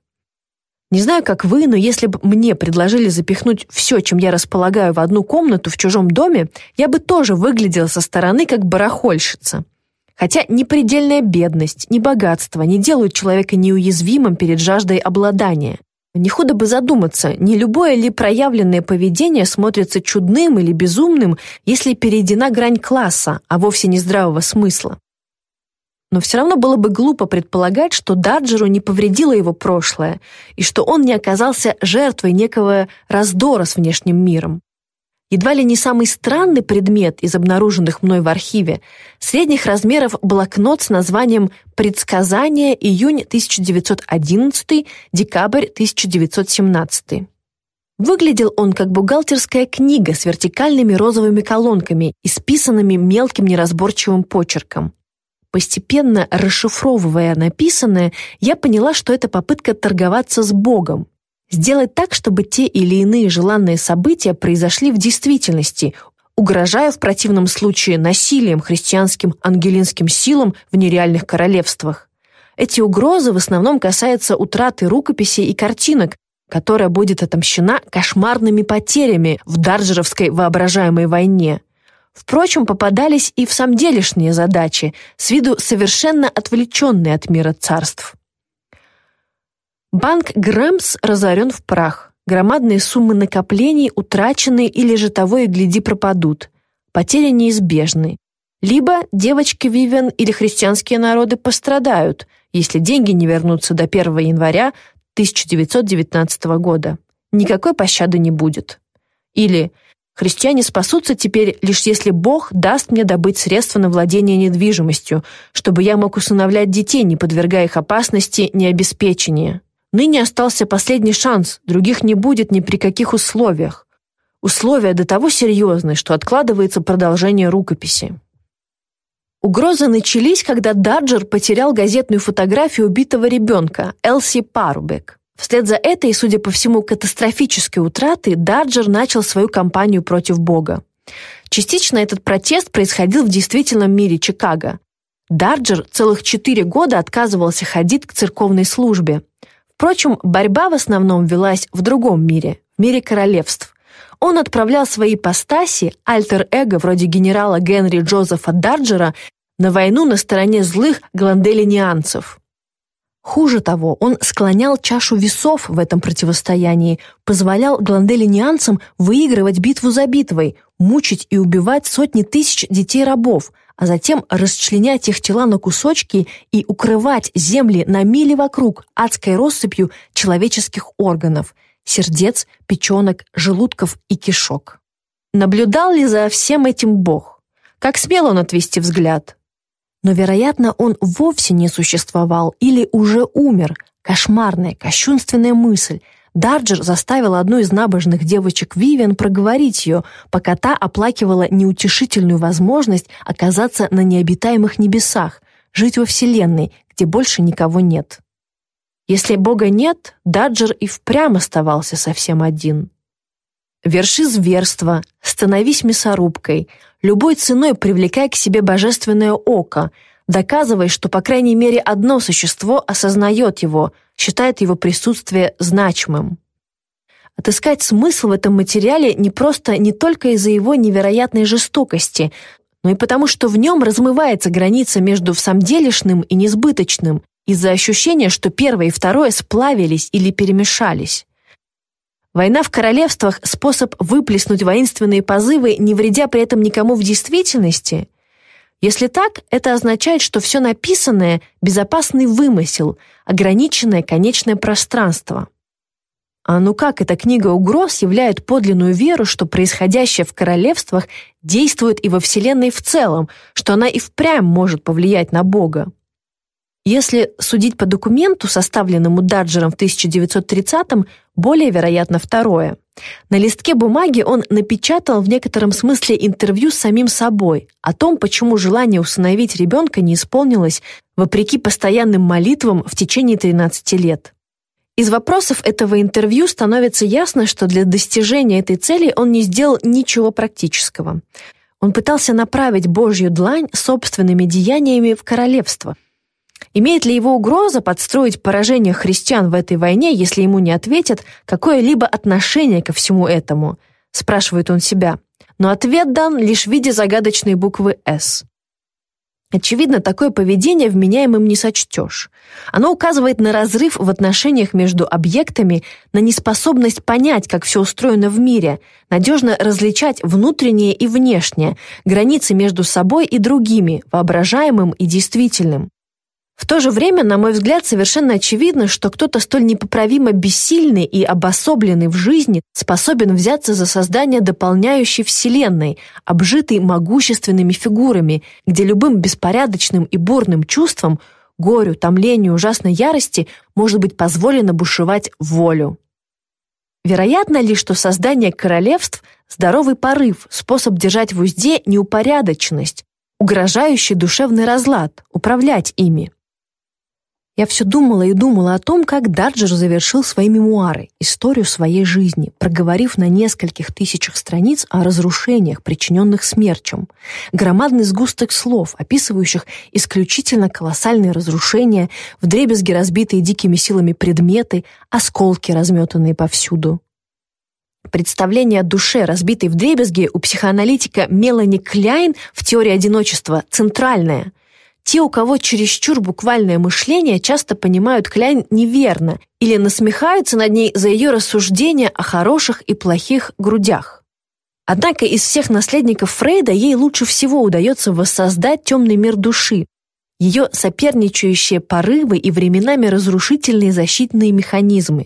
Не знаю, как вы, но если бы мне предложили запихнуть все, чем я располагаю, в одну комнату в чужом доме, я бы тоже выглядела со стороны как барахольщица. Хотя ни предельная бедность, ни богатство не делают человека неуязвимым перед жаждой обладания. Не худо бы задуматься, не любое ли проявленное поведение смотрится чудным или безумным, если перейдена грань класса, а вовсе не здравого смысла. Но все равно было бы глупо предполагать, что Даджеру не повредило его прошлое, и что он не оказался жертвой некого раздора с внешним миром едва ли не самый странный предмет из обнаруженных мной в архиве, средних размеров блокнот с названием «Предсказания июнь 1911, декабрь 1917». Выглядел он как бухгалтерская книга с вертикальными розовыми колонками, исписанными мелким неразборчивым почерком. Постепенно расшифровывая написанное, я поняла, что это попытка торговаться с Богом, Сделать так, чтобы те или иные желанные события произошли в действительности, угрожая в противном случае насилием христианским ангелинским силам в нереальных королевствах. Эти угрозы в основном касаются утраты рукописей и картинок, которая будет отомщена кошмарными потерями в Дарджеровской воображаемой войне. Впрочем, попадались и в самом делешние задачи, с виду совершенно отвлеченные от мира царств. Банк Грэмс разорен в прах. Громадные суммы накоплений утрачены или же того и гляди пропадут. Потери неизбежны. Либо девочки Вивен или христианские народы пострадают, если деньги не вернутся до 1 января 1919 года. Никакой пощады не будет. Или христиане спасутся теперь лишь если Бог даст мне добыть средства на владение недвижимостью, чтобы я мог усыновлять детей, не подвергая их опасности необеспечения. Ныне остался последний шанс, других не будет ни при каких условиях. Условия до того серьезны, что откладывается продолжение рукописи. Угрозы начались, когда Даджер потерял газетную фотографию убитого ребенка Элси Парубек. Вслед за этой, судя по всему, катастрофической утратой, Даджер начал свою кампанию против Бога. Частично этот протест происходил в действительном мире Чикаго. Дарджер целых четыре года отказывался ходить к церковной службе. Впрочем, борьба в основном велась в другом мире, в мире королевств. Он отправлял свои постаси, альтер-эго вроде генерала Генри Джозефа Дарджера, на войну на стороне злых гланделинианцев. Хуже того, он склонял чашу весов в этом противостоянии, позволял гланделинианцам выигрывать битву за битвой, мучить и убивать сотни тысяч детей-рабов, а затем расчленять их тела на кусочки и укрывать земли на мили вокруг адской россыпью человеческих органов – сердец, печенок, желудков и кишок. Наблюдал ли за всем этим Бог? Как смел он отвести взгляд? Но, вероятно, он вовсе не существовал или уже умер. Кошмарная, кощунственная мысль – Дарджер заставил одну из набожных девочек Вивиан проговорить ее, пока та оплакивала неутешительную возможность оказаться на необитаемых небесах, жить во Вселенной, где больше никого нет. Если Бога нет, Даджер и впрямь оставался совсем один. Верши зверство, становись мясорубкой, любой ценой привлекай к себе божественное око, доказывай, что по крайней мере одно существо осознает его — считает его присутствие значимым. Отыскать смысл в этом материале не просто не только из-за его невероятной жестокости, но и потому, что в нем размывается граница между всамделишным и несбыточным из-за ощущения, что первое и второе сплавились или перемешались. Война в королевствах – способ выплеснуть воинственные позывы, не вредя при этом никому в действительности. Если так, это означает, что все написанное – безопасный вымысел, ограниченное конечное пространство. А ну как эта книга угроз являет подлинную веру, что происходящее в королевствах действует и во Вселенной в целом, что она и впрямь может повлиять на Бога? Если судить по документу, составленному Даджером в 1930-м, более вероятно второе. На листке бумаги он напечатал в некотором смысле интервью с самим собой о том, почему желание усыновить ребенка не исполнилось вопреки постоянным молитвам в течение 13 лет. Из вопросов этого интервью становится ясно, что для достижения этой цели он не сделал ничего практического. Он пытался направить Божью длань собственными деяниями в королевство – Имеет ли его угроза подстроить поражение христиан в этой войне, если ему не ответят какое-либо отношение ко всему этому? Спрашивает он себя. Но ответ дан лишь в виде загадочной буквы «С». Очевидно, такое поведение вменяемым не сочтешь. Оно указывает на разрыв в отношениях между объектами, на неспособность понять, как все устроено в мире, надежно различать внутреннее и внешнее, границы между собой и другими, воображаемым и действительным. В то же время, на мой взгляд, совершенно очевидно, что кто-то столь непоправимо бессильный и обособленный в жизни способен взяться за создание дополняющей вселенной, обжитой могущественными фигурами, где любым беспорядочным и бурным чувствам, горю, томлению, ужасной ярости может быть позволено бушевать волю. Вероятно ли, что создание королевств – здоровый порыв, способ держать в узде неупорядоченность, угрожающий душевный разлад, управлять ими? Я все думала и думала о том, как Даджер завершил свои мемуары, историю своей жизни, проговорив на нескольких тысячах страниц о разрушениях, причиненных смерчем. Громадный сгусток слов, описывающих исключительно колоссальные разрушения, вдребезги разбитые дикими силами предметы, осколки, разметанные повсюду. Представление о душе, разбитой вдребезги, у психоаналитика Мелани Кляйн в теории одиночества центральное – те, у кого чересчур буквальное мышление, часто понимают Кляйн неверно или насмехаются над ней за ее рассуждения о хороших и плохих грудях. Однако из всех наследников Фрейда ей лучше всего удается воссоздать темный мир души, ее соперничающие порывы и временами разрушительные защитные механизмы.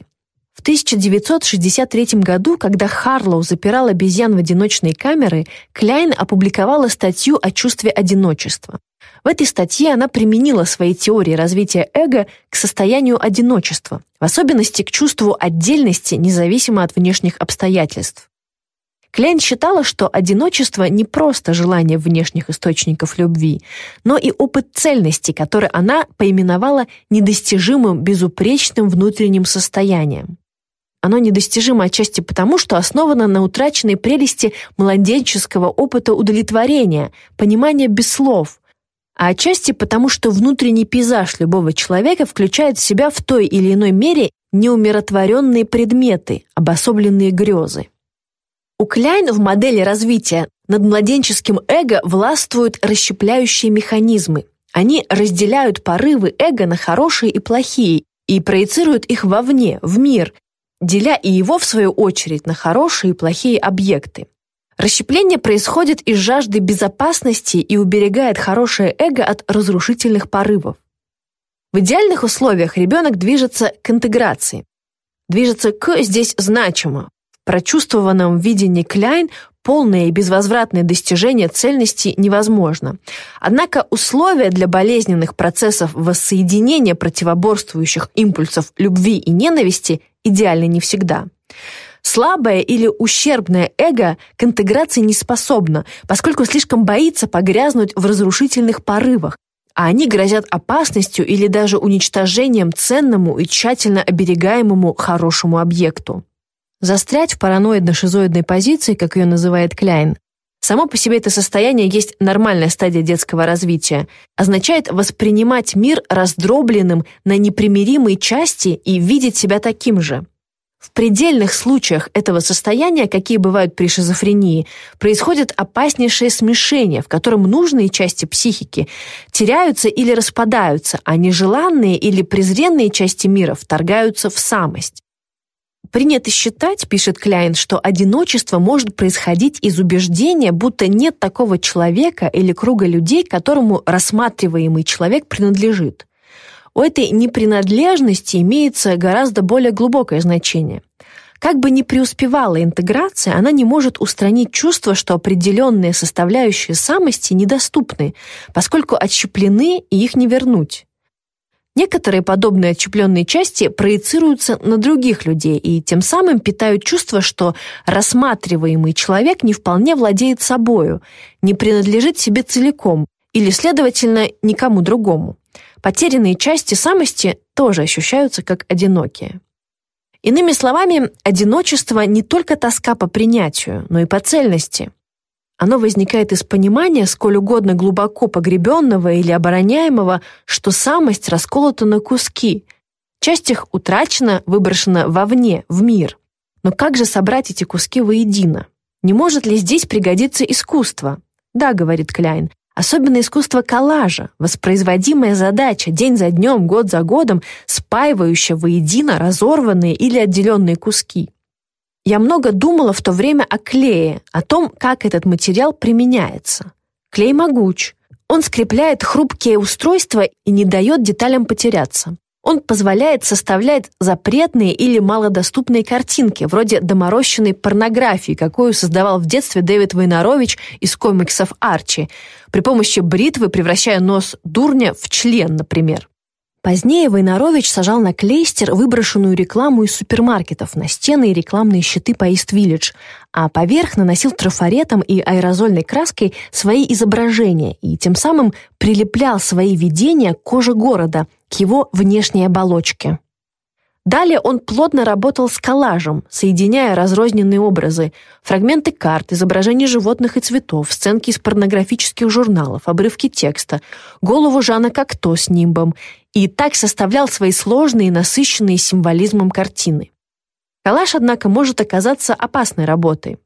В 1963 году, когда Харлоу запирал обезьян в одиночные камеры, Кляйн опубликовала статью о чувстве одиночества. В этой статье она применила свои теории развития эго к состоянию одиночества, в особенности к чувству отдельности, независимо от внешних обстоятельств. Клейн считала, что одиночество не просто желание внешних источников любви, но и опыт цельности, который она поименовала недостижимым безупречным внутренним состоянием. Оно недостижимо отчасти потому, что основано на утраченной прелести младенческого опыта удовлетворения, понимания без слов, а отчасти потому, что внутренний пейзаж любого человека включает в себя в той или иной мере неумиротворенные предметы, обособленные грезы. У Кляйн в модели развития над младенческим эго властвуют расщепляющие механизмы. Они разделяют порывы эго на хорошие и плохие и проецируют их вовне, в мир, деля и его, в свою очередь, на хорошие и плохие объекты. Расщепление происходит из жажды безопасности и уберегает хорошее эго от разрушительных порывов. В идеальных условиях ребенок движется к интеграции. Движется к здесь значимо. В прочувствованном видении Кляйн полное и безвозвратное достижение цельности невозможно. Однако условия для болезненных процессов воссоединения противоборствующих импульсов любви и ненависти идеальны не всегда. Слабое или ущербное эго к интеграции не способно, поскольку слишком боится погрязнуть в разрушительных порывах, а они грозят опасностью или даже уничтожением ценному и тщательно оберегаемому хорошему объекту. Застрять в параноидно-шизоидной позиции, как ее называет Кляйн, само по себе это состояние есть нормальная стадия детского развития, означает воспринимать мир раздробленным на непримиримые части и видеть себя таким же. В предельных случаях этого состояния, какие бывают при шизофрении, происходит опаснейшее смешение, в котором нужные части психики теряются или распадаются, а нежеланные или презренные части мира вторгаются в самость. Принято считать, пишет Кляйн, что одиночество может происходить из убеждения, будто нет такого человека или круга людей, которому рассматриваемый человек принадлежит. У этой непринадлежности имеется гораздо более глубокое значение. Как бы ни преуспевала интеграция, она не может устранить чувство, что определенные составляющие самости недоступны, поскольку отщеплены и их не вернуть. Некоторые подобные отщепленные части проецируются на других людей и тем самым питают чувство, что рассматриваемый человек не вполне владеет собою, не принадлежит себе целиком или, следовательно, никому другому. Потерянные части самости тоже ощущаются как одинокие. Иными словами, одиночество не только тоска по принятию, но и по цельности. Оно возникает из понимания, сколь угодно глубоко погребенного или обороняемого, что самость расколота на куски. Часть их утрачена, выброшена вовне, в мир. Но как же собрать эти куски воедино? Не может ли здесь пригодиться искусство? Да, говорит Кляйн, Особенно искусство коллажа, воспроизводимая задача день за днем, год за годом, спаивающая воедино разорванные или отделенные куски. Я много думала в то время о клее, о том, как этот материал применяется. Клей могуч. Он скрепляет хрупкие устройства и не дает деталям потеряться. Он позволяет составлять запретные или малодоступные картинки, вроде доморощенной порнографии, какую создавал в детстве Дэвид Войнарович из комиксов «Арчи», при помощи бритвы превращая нос дурня в член, например. Позднее Войнарович сажал на клейстер выброшенную рекламу из супермаркетов на стены и рекламные щиты по Ист-Виллидж, а поверх наносил трафаретом и аэрозольной краской свои изображения и тем самым прилеплял свои видения к коже города, к его внешней оболочке. Далее он плотно работал с коллажем, соединяя разрозненные образы, фрагменты карт, изображения животных и цветов, сценки из порнографических журналов, обрывки текста, голову Жана Кокто с нимбом, и так составлял свои сложные и насыщенные символизмом картины. Коллаж, однако, может оказаться опасной работой.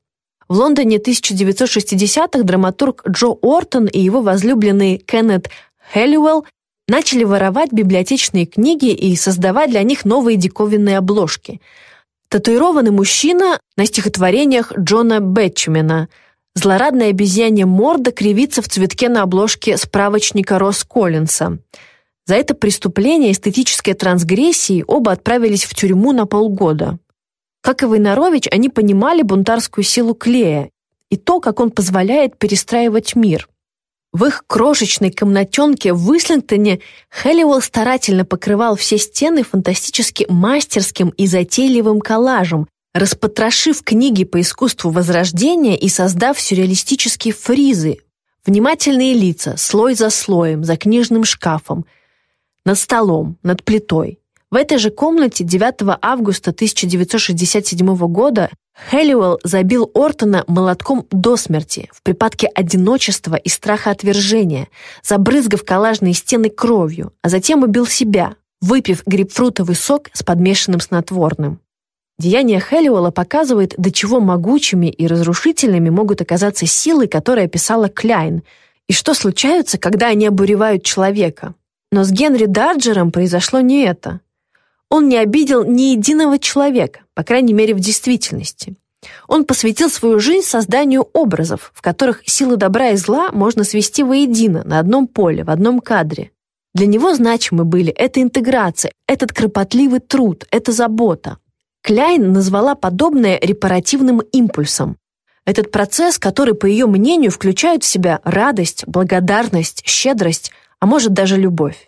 В Лондоне 1960-х драматург Джо Ортон и его возлюбленный Кеннет Хеллиуэлл начали воровать библиотечные книги и создавать для них новые диковинные обложки. Татуированный мужчина на стихотворениях Джона Бэтчумена «Злорадная обезьянья морда кривится в цветке на обложке справочника Росс Коллинса». За это преступление эстетической трансгрессии оба отправились в тюрьму на полгода. Как и Войнарович, они понимали бунтарскую силу Клея и то, как он позволяет перестраивать мир – в их крошечной комнатенке в Выслингтоне Хэллиуэлл старательно покрывал все стены фантастически мастерским и затейливым коллажем, распотрошив книги по искусству Возрождения и создав сюрреалистические фризы, внимательные лица, слой за слоем, за книжным шкафом, над столом, над плитой. В этой же комнате 9 августа 1967 года Хэллиуэлл забил Ортона молотком до смерти в припадке одиночества и страха отвержения, забрызгав коллажные стены кровью, а затем убил себя, выпив грейпфрутовый сок с подмешанным снотворным. Деяние Хэллиуэлла показывает, до чего могучими и разрушительными могут оказаться силы, которые описала Кляйн, и что случается, когда они обуревают человека. Но с Генри Дарджером произошло не это. Он не обидел ни единого человека, по крайней мере в действительности. Он посвятил свою жизнь созданию образов, в которых силы добра и зла можно свести воедино, на одном поле, в одном кадре. Для него значимы были эта интеграция, этот кропотливый труд, эта забота. Кляйн назвала подобное репаративным импульсом. Этот процесс, который, по ее мнению, включает в себя радость, благодарность, щедрость, а может даже любовь.